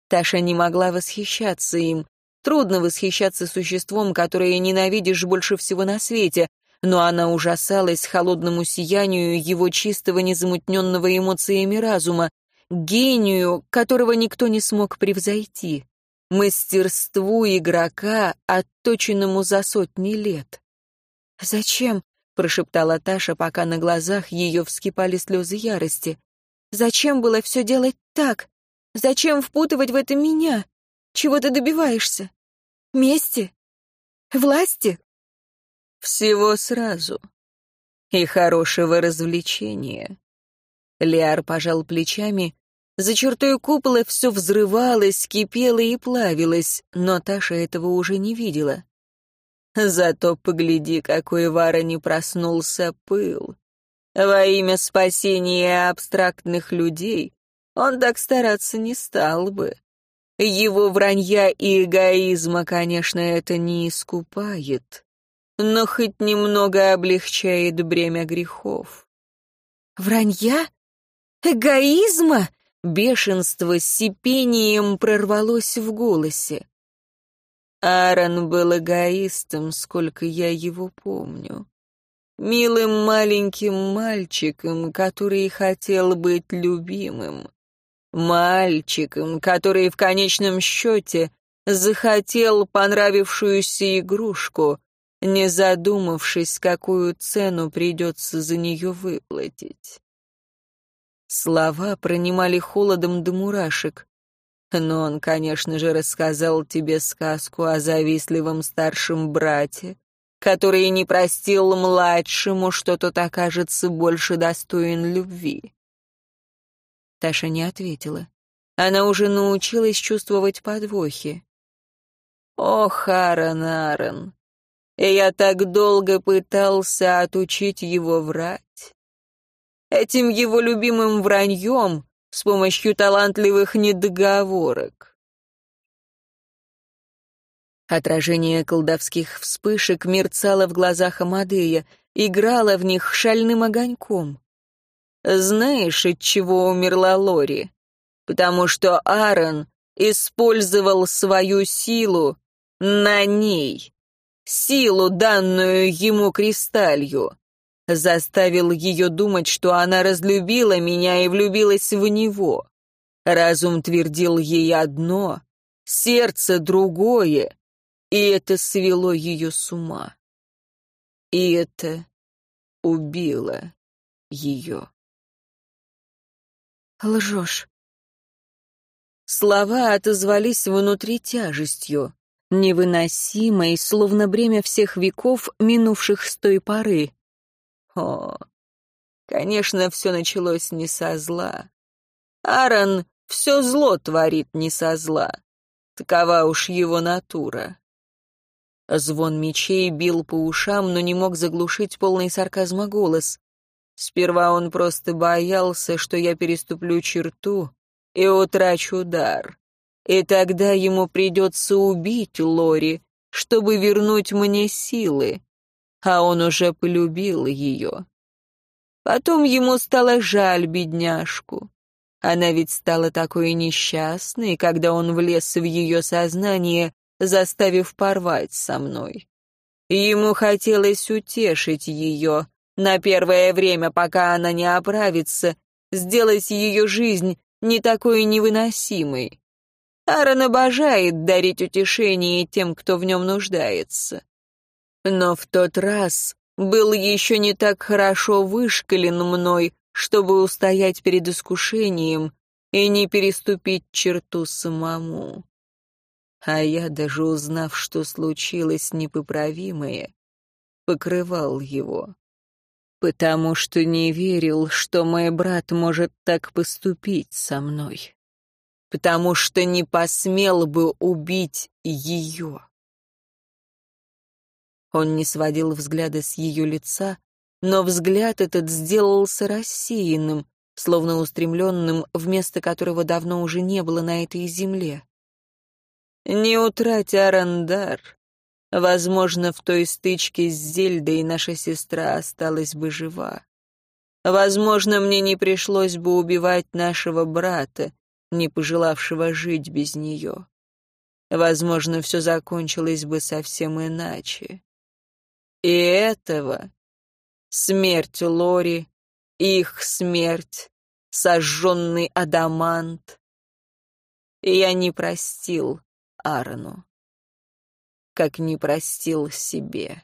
Speaker 1: Таша не могла восхищаться им. Трудно восхищаться существом, которое ненавидишь больше всего на свете, но она ужасалась холодному сиянию его чистого, незамутненного эмоциями разума, гению, которого никто не смог превзойти, мастерству игрока, отточенному за сотни лет. «Зачем?» — прошептала Таша, пока на глазах ее вскипали слезы ярости. «Зачем было все делать так? Зачем впутывать в это меня? Чего ты добиваешься? Мести? Власти?» «Всего сразу. И хорошего развлечения». Лиар пожал плечами, за чертой купола все взрывалось, кипело и плавилось, но Таша этого уже не видела. Зато погляди, какой Вара не проснулся пыл. Во имя спасения абстрактных людей он так стараться не стал бы. Его вранья и эгоизма, конечно, это не искупает, но хоть немного облегчает бремя грехов. «Вранья? Эгоизма?» Бешенство с сипением прорвалось в голосе. Аарон был эгоистом, сколько я его помню. Милым маленьким мальчиком, который хотел быть любимым. Мальчиком, который в конечном счете захотел понравившуюся игрушку, не задумавшись, какую цену придется за нее выплатить. Слова пронимали холодом до мурашек. Но он, конечно же, рассказал тебе сказку о завистливом старшем брате, который не простил младшему, что тот окажется больше достоин любви. Таша не ответила. Она уже научилась чувствовать подвохи. «О, Харан Аарон, я так долго пытался отучить его врать этим его любимым враньем с помощью талантливых недоговорок. Отражение колдовских вспышек мерцало в глазах Амадея, играло в них шальным огоньком. Знаешь, от чего умерла Лори? Потому что Аарон использовал свою силу на ней. Силу, данную ему кристалью. Заставил ее думать, что она разлюбила меня и влюбилась в него. Разум твердил ей одно, сердце другое, и это свело ее с ума. И это убило ее.
Speaker 2: Лжешь.
Speaker 1: Слова отозвались внутри тяжестью, невыносимой, словно бремя всех веков, минувших с той поры. О, конечно, все началось не со зла. Аарон все зло творит не со зла. Такова уж его натура. Звон мечей бил по ушам, но не мог заглушить полный сарказма голос. Сперва он просто боялся, что я переступлю черту и утрачу дар. И тогда ему придется убить Лори, чтобы вернуть мне силы. А он уже полюбил ее. Потом ему стало жаль бедняжку. Она ведь стала такой несчастной, когда он влез в ее сознание, заставив порвать со мной. Ему хотелось утешить ее, на первое время, пока она не оправится, сделать ее жизнь не такой невыносимой. Аарон обожает дарить утешение тем, кто в нем нуждается. Но в тот раз был еще не так хорошо вышкален мной, чтобы устоять перед искушением и не переступить черту самому. А я, даже узнав, что случилось непоправимое, покрывал его потому что не верил, что мой брат может так поступить со мной, потому что не посмел бы убить ее. Он не сводил взгляда с ее лица, но взгляд этот сделался рассеянным, словно устремленным в место которого давно уже не было на этой земле. «Не утрать Арандар, Возможно, в той стычке с Зельдой наша сестра осталась бы жива. Возможно, мне не пришлось бы убивать нашего брата, не пожелавшего жить без нее. Возможно, все закончилось бы совсем иначе. И этого, смерть Лори, их смерть, сожженный адамант, я не простил Аарону как не простил себе.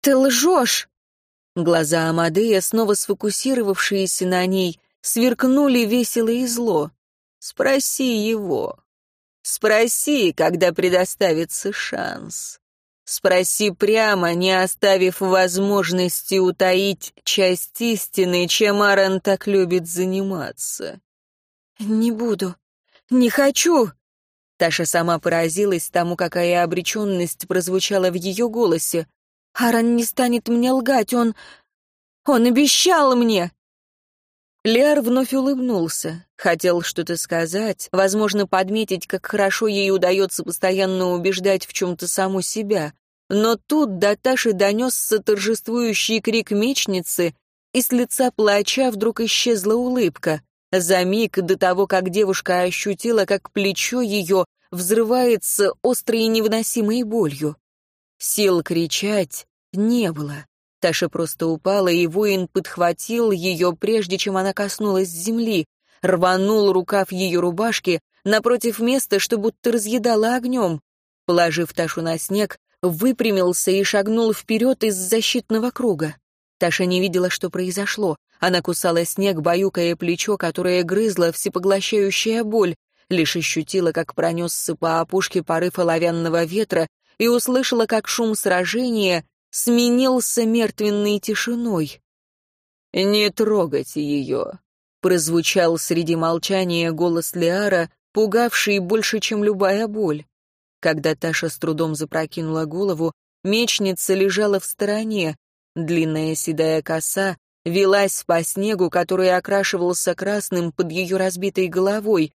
Speaker 2: «Ты лжешь!»
Speaker 1: Глаза Амадея, снова сфокусировавшиеся на ней, сверкнули весело и зло. «Спроси его. Спроси, когда предоставится шанс. Спроси прямо, не оставив возможности утаить часть истины, чем Аарон так любит заниматься».
Speaker 2: «Не буду. Не хочу!»
Speaker 1: Таша сама поразилась тому, какая обреченность прозвучала в ее голосе.
Speaker 2: «Аарон не станет мне лгать, он... он обещал мне!»
Speaker 1: Лиар вновь улыбнулся. Хотел что-то сказать, возможно, подметить, как хорошо ей удается постоянно убеждать в чем-то саму себя. Но тут до Таши донесся торжествующий крик мечницы, и с лица плача вдруг исчезла улыбка. За миг до того, как девушка ощутила, как плечо ее взрывается острой и невыносимой болью. Сил кричать не было. Таша просто упала, и воин подхватил ее, прежде чем она коснулась земли, рванул рукав ее рубашки напротив места, что будто разъедала огнем. Положив Ташу на снег, выпрямился и шагнул вперед из защитного круга. Таша не видела, что произошло. Она кусала снег, баюкая плечо, которое грызла всепоглощающая боль, лишь ощутила, как пронесся по опушке порыв оловянного ветра и услышала, как шум сражения сменился мертвенной тишиной. «Не трогайте ее», — прозвучал среди молчания голос Лиара, пугавший больше, чем любая боль. Когда Таша с трудом запрокинула голову, мечница лежала в стороне, длинная седая коса велась по снегу, который окрашивался красным под ее разбитой головой.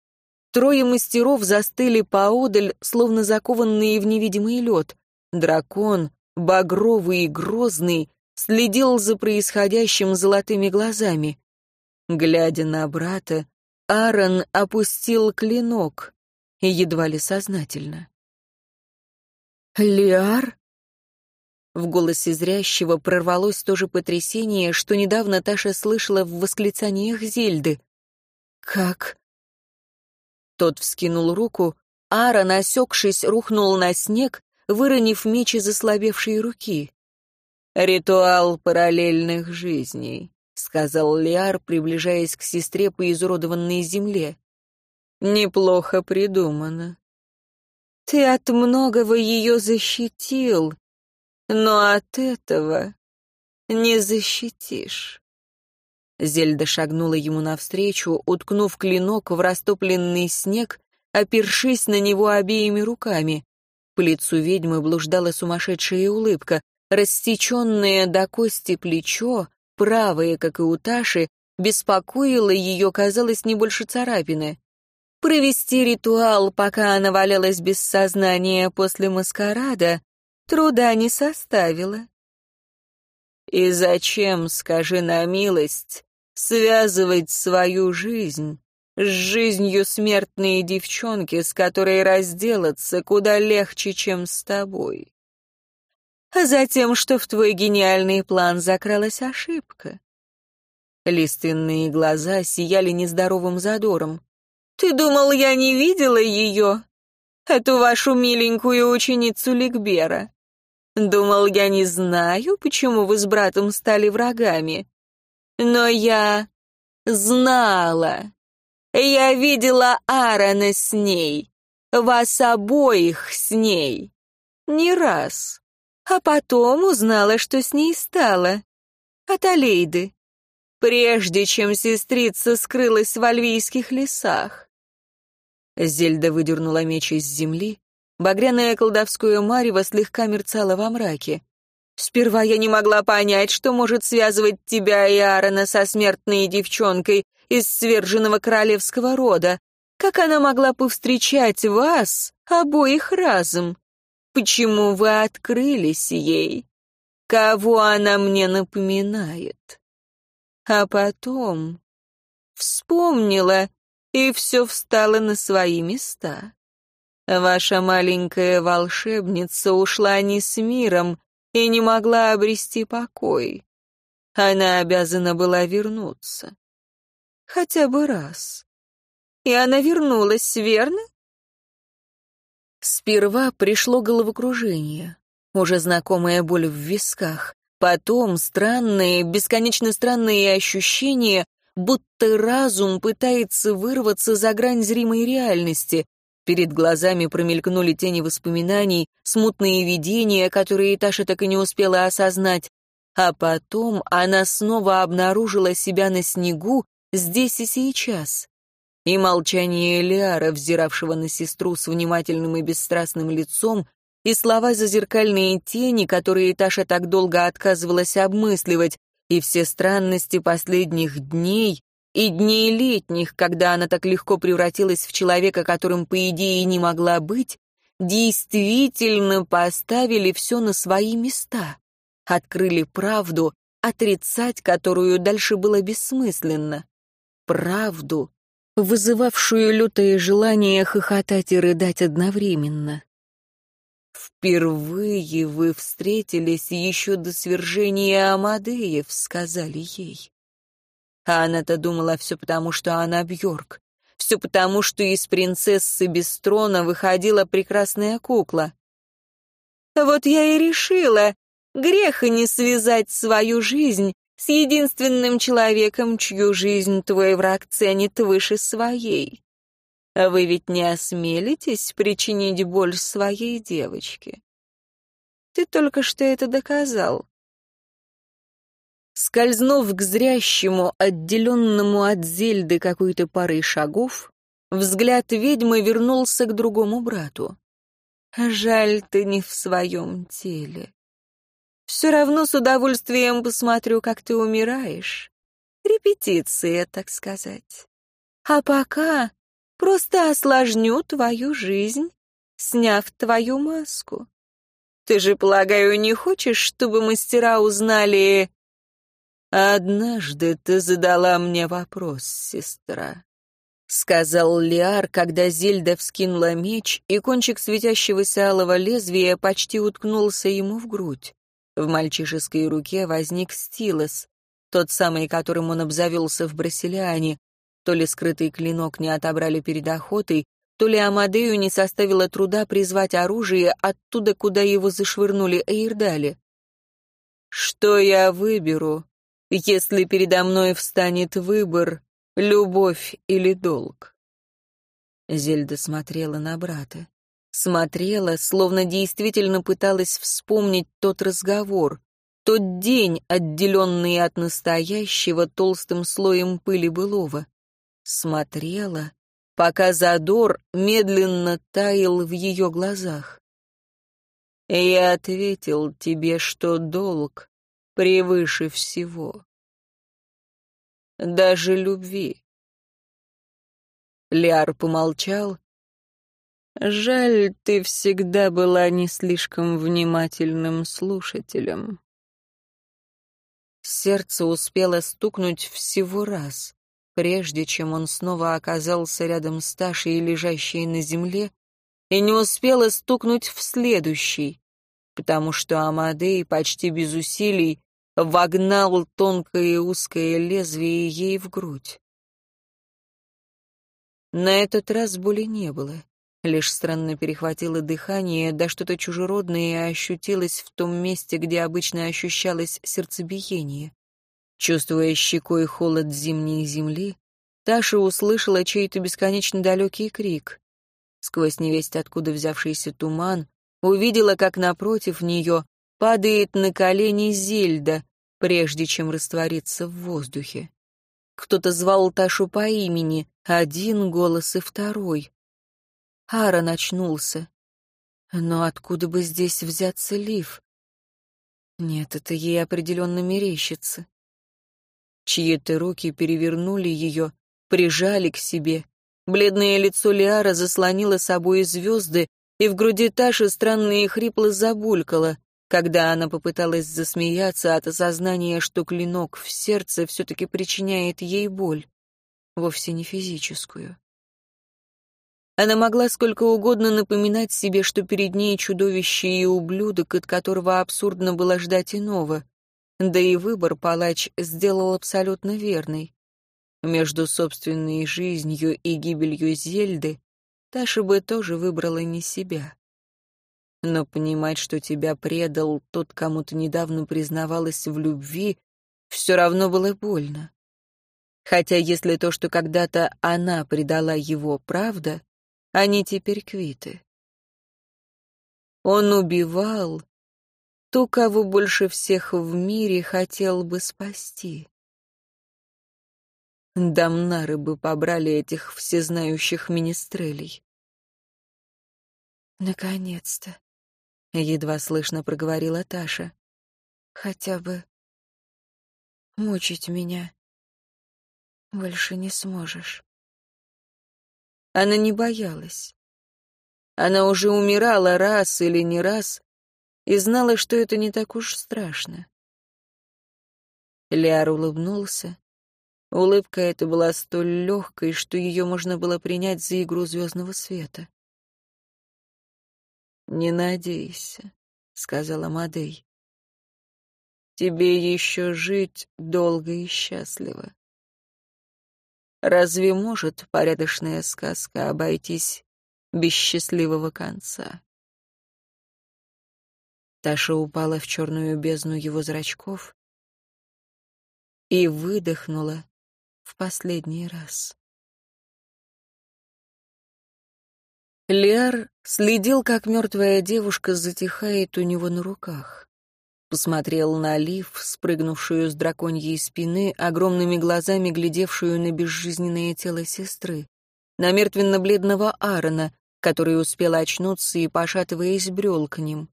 Speaker 1: Трое мастеров застыли поодаль, словно закованные в невидимый лед. Дракон, багровый и грозный, следил за происходящим золотыми глазами. Глядя на брата, Аарон опустил клинок, едва ли сознательно. «Лиар?» В голосе зрящего прорвалось то же потрясение, что недавно Таша слышала в восклицаниях Зельды. «Как?» Тот вскинул руку, Аарон, осекшись, рухнул на снег, выронив меч из ослабевшей руки. «Ритуал параллельных жизней», — сказал Лиар, приближаясь к сестре по изуродованной земле. «Неплохо придумано. Ты от многого ее защитил, но от этого не защитишь. Зельда шагнула ему навстречу, уткнув клинок в растопленный снег, опершись на него обеими руками. По лицу ведьмы блуждала сумасшедшая улыбка, растеченное до кости плечо, правое, как и у Таши, беспокоило ее, казалось, не больше царапины. Провести ритуал, пока она валялась без сознания после маскарада, труда не составило. И зачем, скажи на милость, связывать свою жизнь с жизнью смертной девчонки, с которой разделаться куда легче, чем с тобой? А затем, что в твой гениальный план закралась ошибка. Лиственные глаза сияли нездоровым задором. «Ты думал, я не видела ее? Эту вашу миленькую ученицу Ликбера. Думал, я не знаю, почему вы с братом стали врагами. Но я знала. Я видела Аарона с ней, вас обоих с ней. Не раз. А потом узнала, что с ней стало. От Алейды. Прежде чем сестрица скрылась в альвийских лесах. Зельда выдернула меч из земли. Багряное колдовское марево слегка мерцало во мраке. «Сперва я не могла понять, что может связывать тебя и Аарона со смертной девчонкой из сверженного королевского рода. Как она могла повстречать вас, обоих разом? Почему вы открылись ей? Кого она мне напоминает?» А потом вспомнила, и все встало на свои места. Ваша маленькая волшебница ушла не с миром и не могла обрести покой. Она обязана была вернуться. Хотя бы раз. И она вернулась, верно? Сперва пришло головокружение, уже знакомая боль в висках, потом странные, бесконечно странные ощущения, будто разум пытается вырваться за грань зримой реальности. Перед глазами промелькнули тени воспоминаний, смутные видения, которые Таша так и не успела осознать. А потом она снова обнаружила себя на снегу, здесь и сейчас. И молчание Элиара, взиравшего на сестру с внимательным и бесстрастным лицом, и слова зазеркальные тени, которые Таша так долго отказывалась обмысливать, и все странности последних дней и дней летних, когда она так легко превратилась в человека, которым, по идее, не могла быть, действительно поставили все на свои места, открыли правду, отрицать которую дальше было бессмысленно. Правду, вызывавшую лютое желание хохотать и рыдать одновременно. «Впервые вы встретились еще до свержения Амадеев», — сказали ей. А она-то думала все потому, что она Бьорк. Все потому, что из принцессы без трона выходила прекрасная кукла. Вот я и решила, греха не связать свою жизнь с единственным человеком, чью жизнь твой враг ценит выше своей. А вы ведь не осмелитесь причинить боль своей девочке? Ты только что это доказал. Скользнув к зрящему, отделенному от Зельды какой-то парой шагов, взгляд ведьмы вернулся к другому брату. «Жаль, ты не в своем теле. Все равно с удовольствием посмотрю, как ты умираешь. Репетиция, так сказать. А пока Просто осложню твою жизнь, сняв твою маску. Ты же, полагаю, не хочешь, чтобы мастера узнали...» «Однажды ты задала мне вопрос, сестра», — сказал Лиар, когда Зельда вскинула меч, и кончик светящегося алого лезвия почти уткнулся ему в грудь. В мальчишеской руке возник стилос, тот самый, которым он обзавелся в Брасилиане. То ли скрытый клинок не отобрали перед охотой, то ли Амадею не составило труда призвать оружие оттуда, куда его зашвырнули Эйрдали. «Что я выберу?» Если передо мной встанет выбор — любовь или долг. Зельда смотрела на брата. Смотрела, словно действительно пыталась вспомнить тот разговор, тот день, отделенный от настоящего толстым слоем пыли былого. Смотрела, пока задор медленно таял в ее глазах. «Я ответил тебе, что долг превыше всего. Даже любви. Лиар помолчал. Жаль, ты всегда была не слишком внимательным слушателем. Сердце успело стукнуть всего раз, прежде чем он снова оказался рядом с Ташей, лежащей на земле, и не успело стукнуть в следующий, потому что Амадей почти без усилий вогнал тонкое и узкое лезвие ей в грудь. На этот раз боли не было. Лишь странно перехватило дыхание, да что-то чужеродное ощутилось в том месте, где обычно ощущалось сердцебиение. Чувствуя щекой холод зимней земли, Таша услышала чей-то бесконечно далекий крик. Сквозь невесть откуда взявшийся туман, увидела, как напротив нее падает на колени Зельда, прежде чем раствориться в воздухе. Кто-то звал Ташу по имени, один голос и второй. Ара начнулся. Но откуда бы здесь взяться лиф? Нет, это ей определенно мерещится. Чьи-то руки перевернули ее, прижали к себе. Бледное лицо Лиара заслонило собой звезды, и в груди Таши странно и хрипло забулькало когда она попыталась засмеяться от осознания, что клинок в сердце все-таки причиняет ей боль, вовсе не физическую. Она могла сколько угодно напоминать себе, что перед ней чудовище и ублюдок, от которого абсурдно было ждать иного. Да и выбор палач сделал абсолютно верный. Между собственной жизнью и гибелью Зельды Таша бы тоже выбрала не себя. Но понимать, что тебя предал тот, кому ты недавно признавалась в любви, все равно было больно. Хотя если то, что когда-то она предала его, правда, они теперь квиты. Он убивал ту, кого больше всех в мире хотел бы спасти. Дамнары бы побрали этих всезнающих министрелей. Наконец-то. — едва слышно проговорила Таша. «Хотя бы мучить меня больше не сможешь». Она не боялась. Она уже умирала раз или не раз и знала, что это не так уж страшно. Лиар улыбнулся. Улыбка эта была столь легкой, что ее можно было принять за игру звездного света. «Не надейся», — сказала Мадей. «Тебе еще жить долго и счастливо. Разве может порядочная сказка обойтись без счастливого конца?» Таша упала в черную бездну его зрачков и выдохнула в последний раз. Лиар следил, как мертвая девушка затихает у него на руках. Посмотрел на Лив, спрыгнувшую с драконьей спины, огромными глазами глядевшую на безжизненное тело сестры, на мертвенно-бледного Аарона, который успел очнуться и, пошатываясь, брел к ним.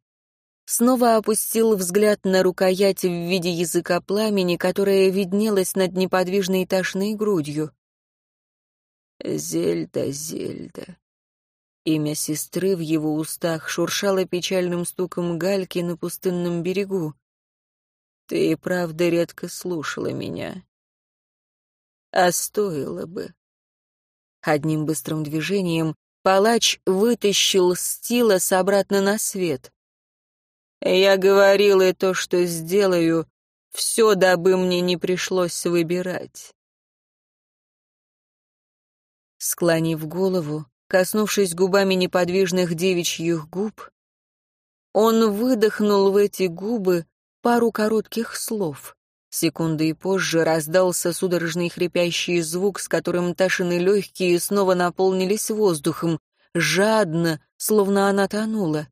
Speaker 1: Снова опустил взгляд на рукоять в виде языка пламени, которая виднелась над неподвижной тошной грудью. «Зельда, Зельда, Имя сестры в его устах шуршало печальным стуком гальки на пустынном берегу. «Ты и правда редко слушала меня. А стоило бы». Одним быстрым движением палач вытащил Стилос обратно на свет. «Я говорил и то, что сделаю, все, дабы мне не пришлось выбирать». Склонив голову, Коснувшись губами неподвижных девичьих губ, он выдохнул в эти губы пару коротких слов. Секунды и позже раздался судорожный хрипящий звук, с которым Ташины легкие снова наполнились воздухом, жадно, словно она тонула.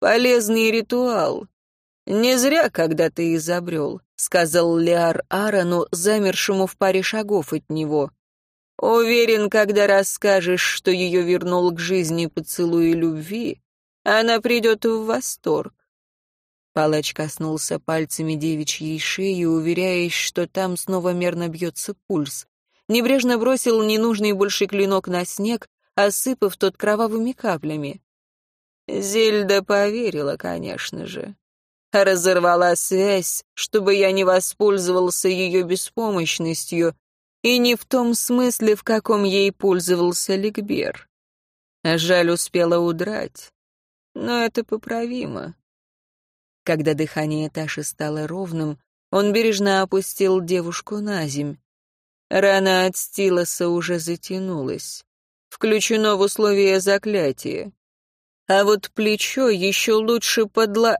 Speaker 1: «Полезный ритуал. Не зря когда ты изобрел», — сказал Леар Аарону, замершему в паре шагов от него. Уверен, когда расскажешь, что ее вернул к жизни поцелуй любви, она придет в восторг. Палач коснулся пальцами девичьей шеи, уверяясь, что там снова мерно бьется пульс. Небрежно бросил ненужный больше клинок на снег, осыпав тот кровавыми каплями. Зельда поверила, конечно же. Разорвала связь, чтобы я не воспользовался ее беспомощностью, и не в том смысле, в каком ей пользовался Ликбер. Жаль, успела удрать, но это поправимо. Когда дыхание Таши стало ровным, он бережно опустил девушку на земь. Рана от стилоса уже затянулась. Включено в условия заклятия. А вот плечо еще лучше подла...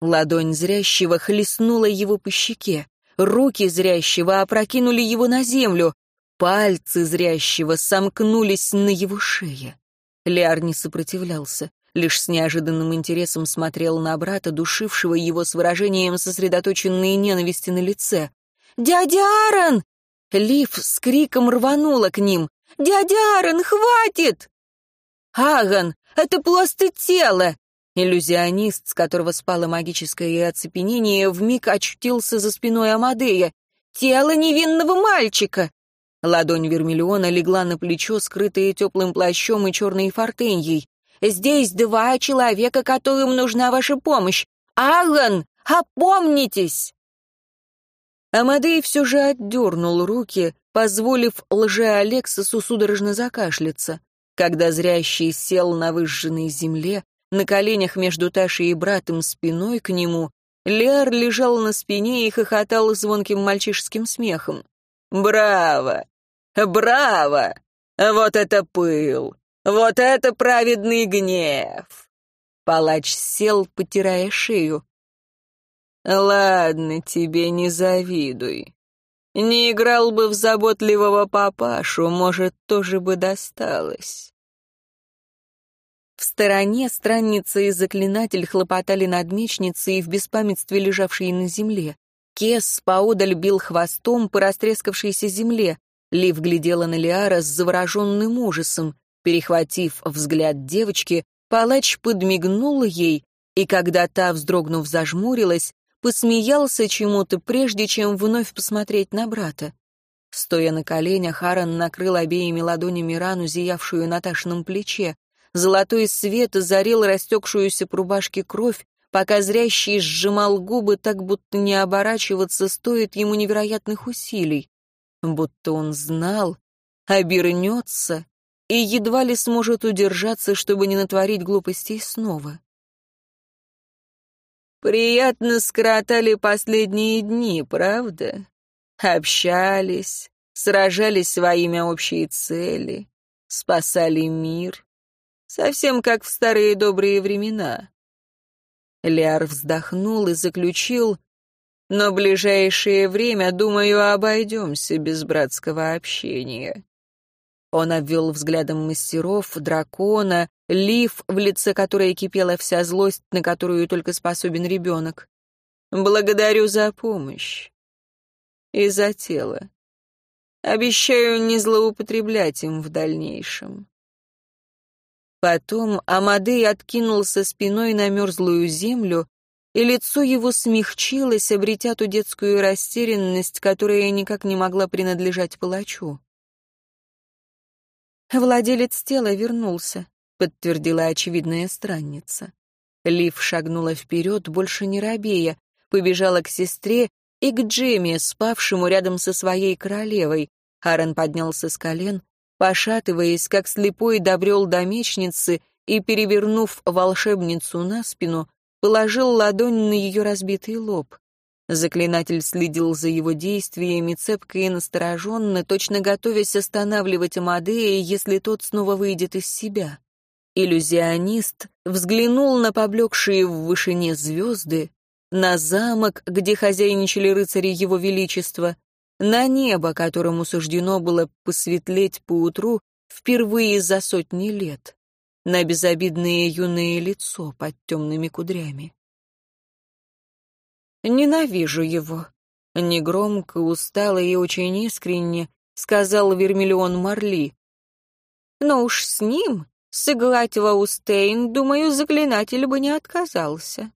Speaker 1: Ладонь зрящего хлестнула его по щеке. Руки зрящего опрокинули его на землю. Пальцы зрящего сомкнулись на его шее. Лиар не сопротивлялся, лишь с неожиданным интересом смотрел на брата, душившего его с выражением сосредоточенной ненависти на лице. «Дядя Аарон!» Лив с криком рванула к ним. «Дядя Аарон, хватит!» «Аган, это просто тело!» Иллюзионист, с которого спало магическое оцепенение, вмиг очутился за спиной Амадея. «Тело невинного мальчика!» Ладонь Вермиллиона легла на плечо, скрытое теплым плащом и черной фортеньей. «Здесь два человека, которым нужна ваша помощь. Аллан, опомнитесь!» Амадей все же отдернул руки, позволив лже-Алексосу судорожно закашляться. Когда зрящий сел на выжженной земле, на коленях между Ташей и братом спиной к нему, Лиар лежал на спине и хохотал звонким мальчишеским смехом. «Браво! Браво! Вот это пыл! Вот это праведный гнев!» Палач сел, потирая шею. «Ладно, тебе не завидуй. Не играл бы в заботливого папашу, может, тоже бы досталось. В стороне странница и заклинатель хлопотали над мечницей в беспамятстве лежавшей на земле. Кес поодаль бил хвостом по растрескавшейся земле. Лив глядела на Лиара с завороженным ужасом. Перехватив взгляд девочки, палач подмигнул ей, и когда та, вздрогнув, зажмурилась, посмеялся чему-то, прежде чем вновь посмотреть на брата. Стоя на коленях, Аарон накрыл обеими ладонями рану, зиявшую на Ташином плече. Золотой свет озарил растекшуюся по рубашке кровь, пока зрящий сжимал губы так, будто не оборачиваться стоит ему невероятных усилий. Будто он знал, обернется и едва ли сможет удержаться, чтобы не натворить глупостей снова. «Приятно скоротали последние дни, правда? Общались, сражались во имя общей цели, спасали мир. Совсем как в старые добрые времена. Ляр вздохнул и заключил, но ближайшее время, думаю, обойдемся без братского общения. Он обвел взглядом мастеров, дракона, лиф, в лице которой кипела вся злость, на которую только способен ребенок. Благодарю за помощь. И за тело. Обещаю не злоупотреблять им в дальнейшем. Потом Амадей откинулся спиной на мерзлую землю, и лицо его смягчилось, обретя ту детскую растерянность, которая никак не могла принадлежать палачу. Владелец тела вернулся, подтвердила очевидная странница. Лив шагнула вперед, больше не робея, побежала к сестре и к Джемме, спавшему рядом со своей королевой. Аарон поднялся с колен, пошатываясь, как слепой добрел до мечницы и, перевернув волшебницу на спину, положил ладонь на ее разбитый лоб. Заклинатель следил за его действиями, цепко и настороженно, точно готовясь останавливать Амадея, если тот снова выйдет из себя. Иллюзионист взглянул на поблекшие в вышине звезды, на замок, где хозяйничали рыцари его величества, на небо, которому суждено было посветлеть поутру впервые за сотни лет, на безобидное юное лицо под темными кудрями. «Ненавижу его», — негромко, устало и очень искренне сказал Вермиллион Марли. «Но уж с ним, с Иглатьева Устейн, думаю, заклинатель бы не отказался».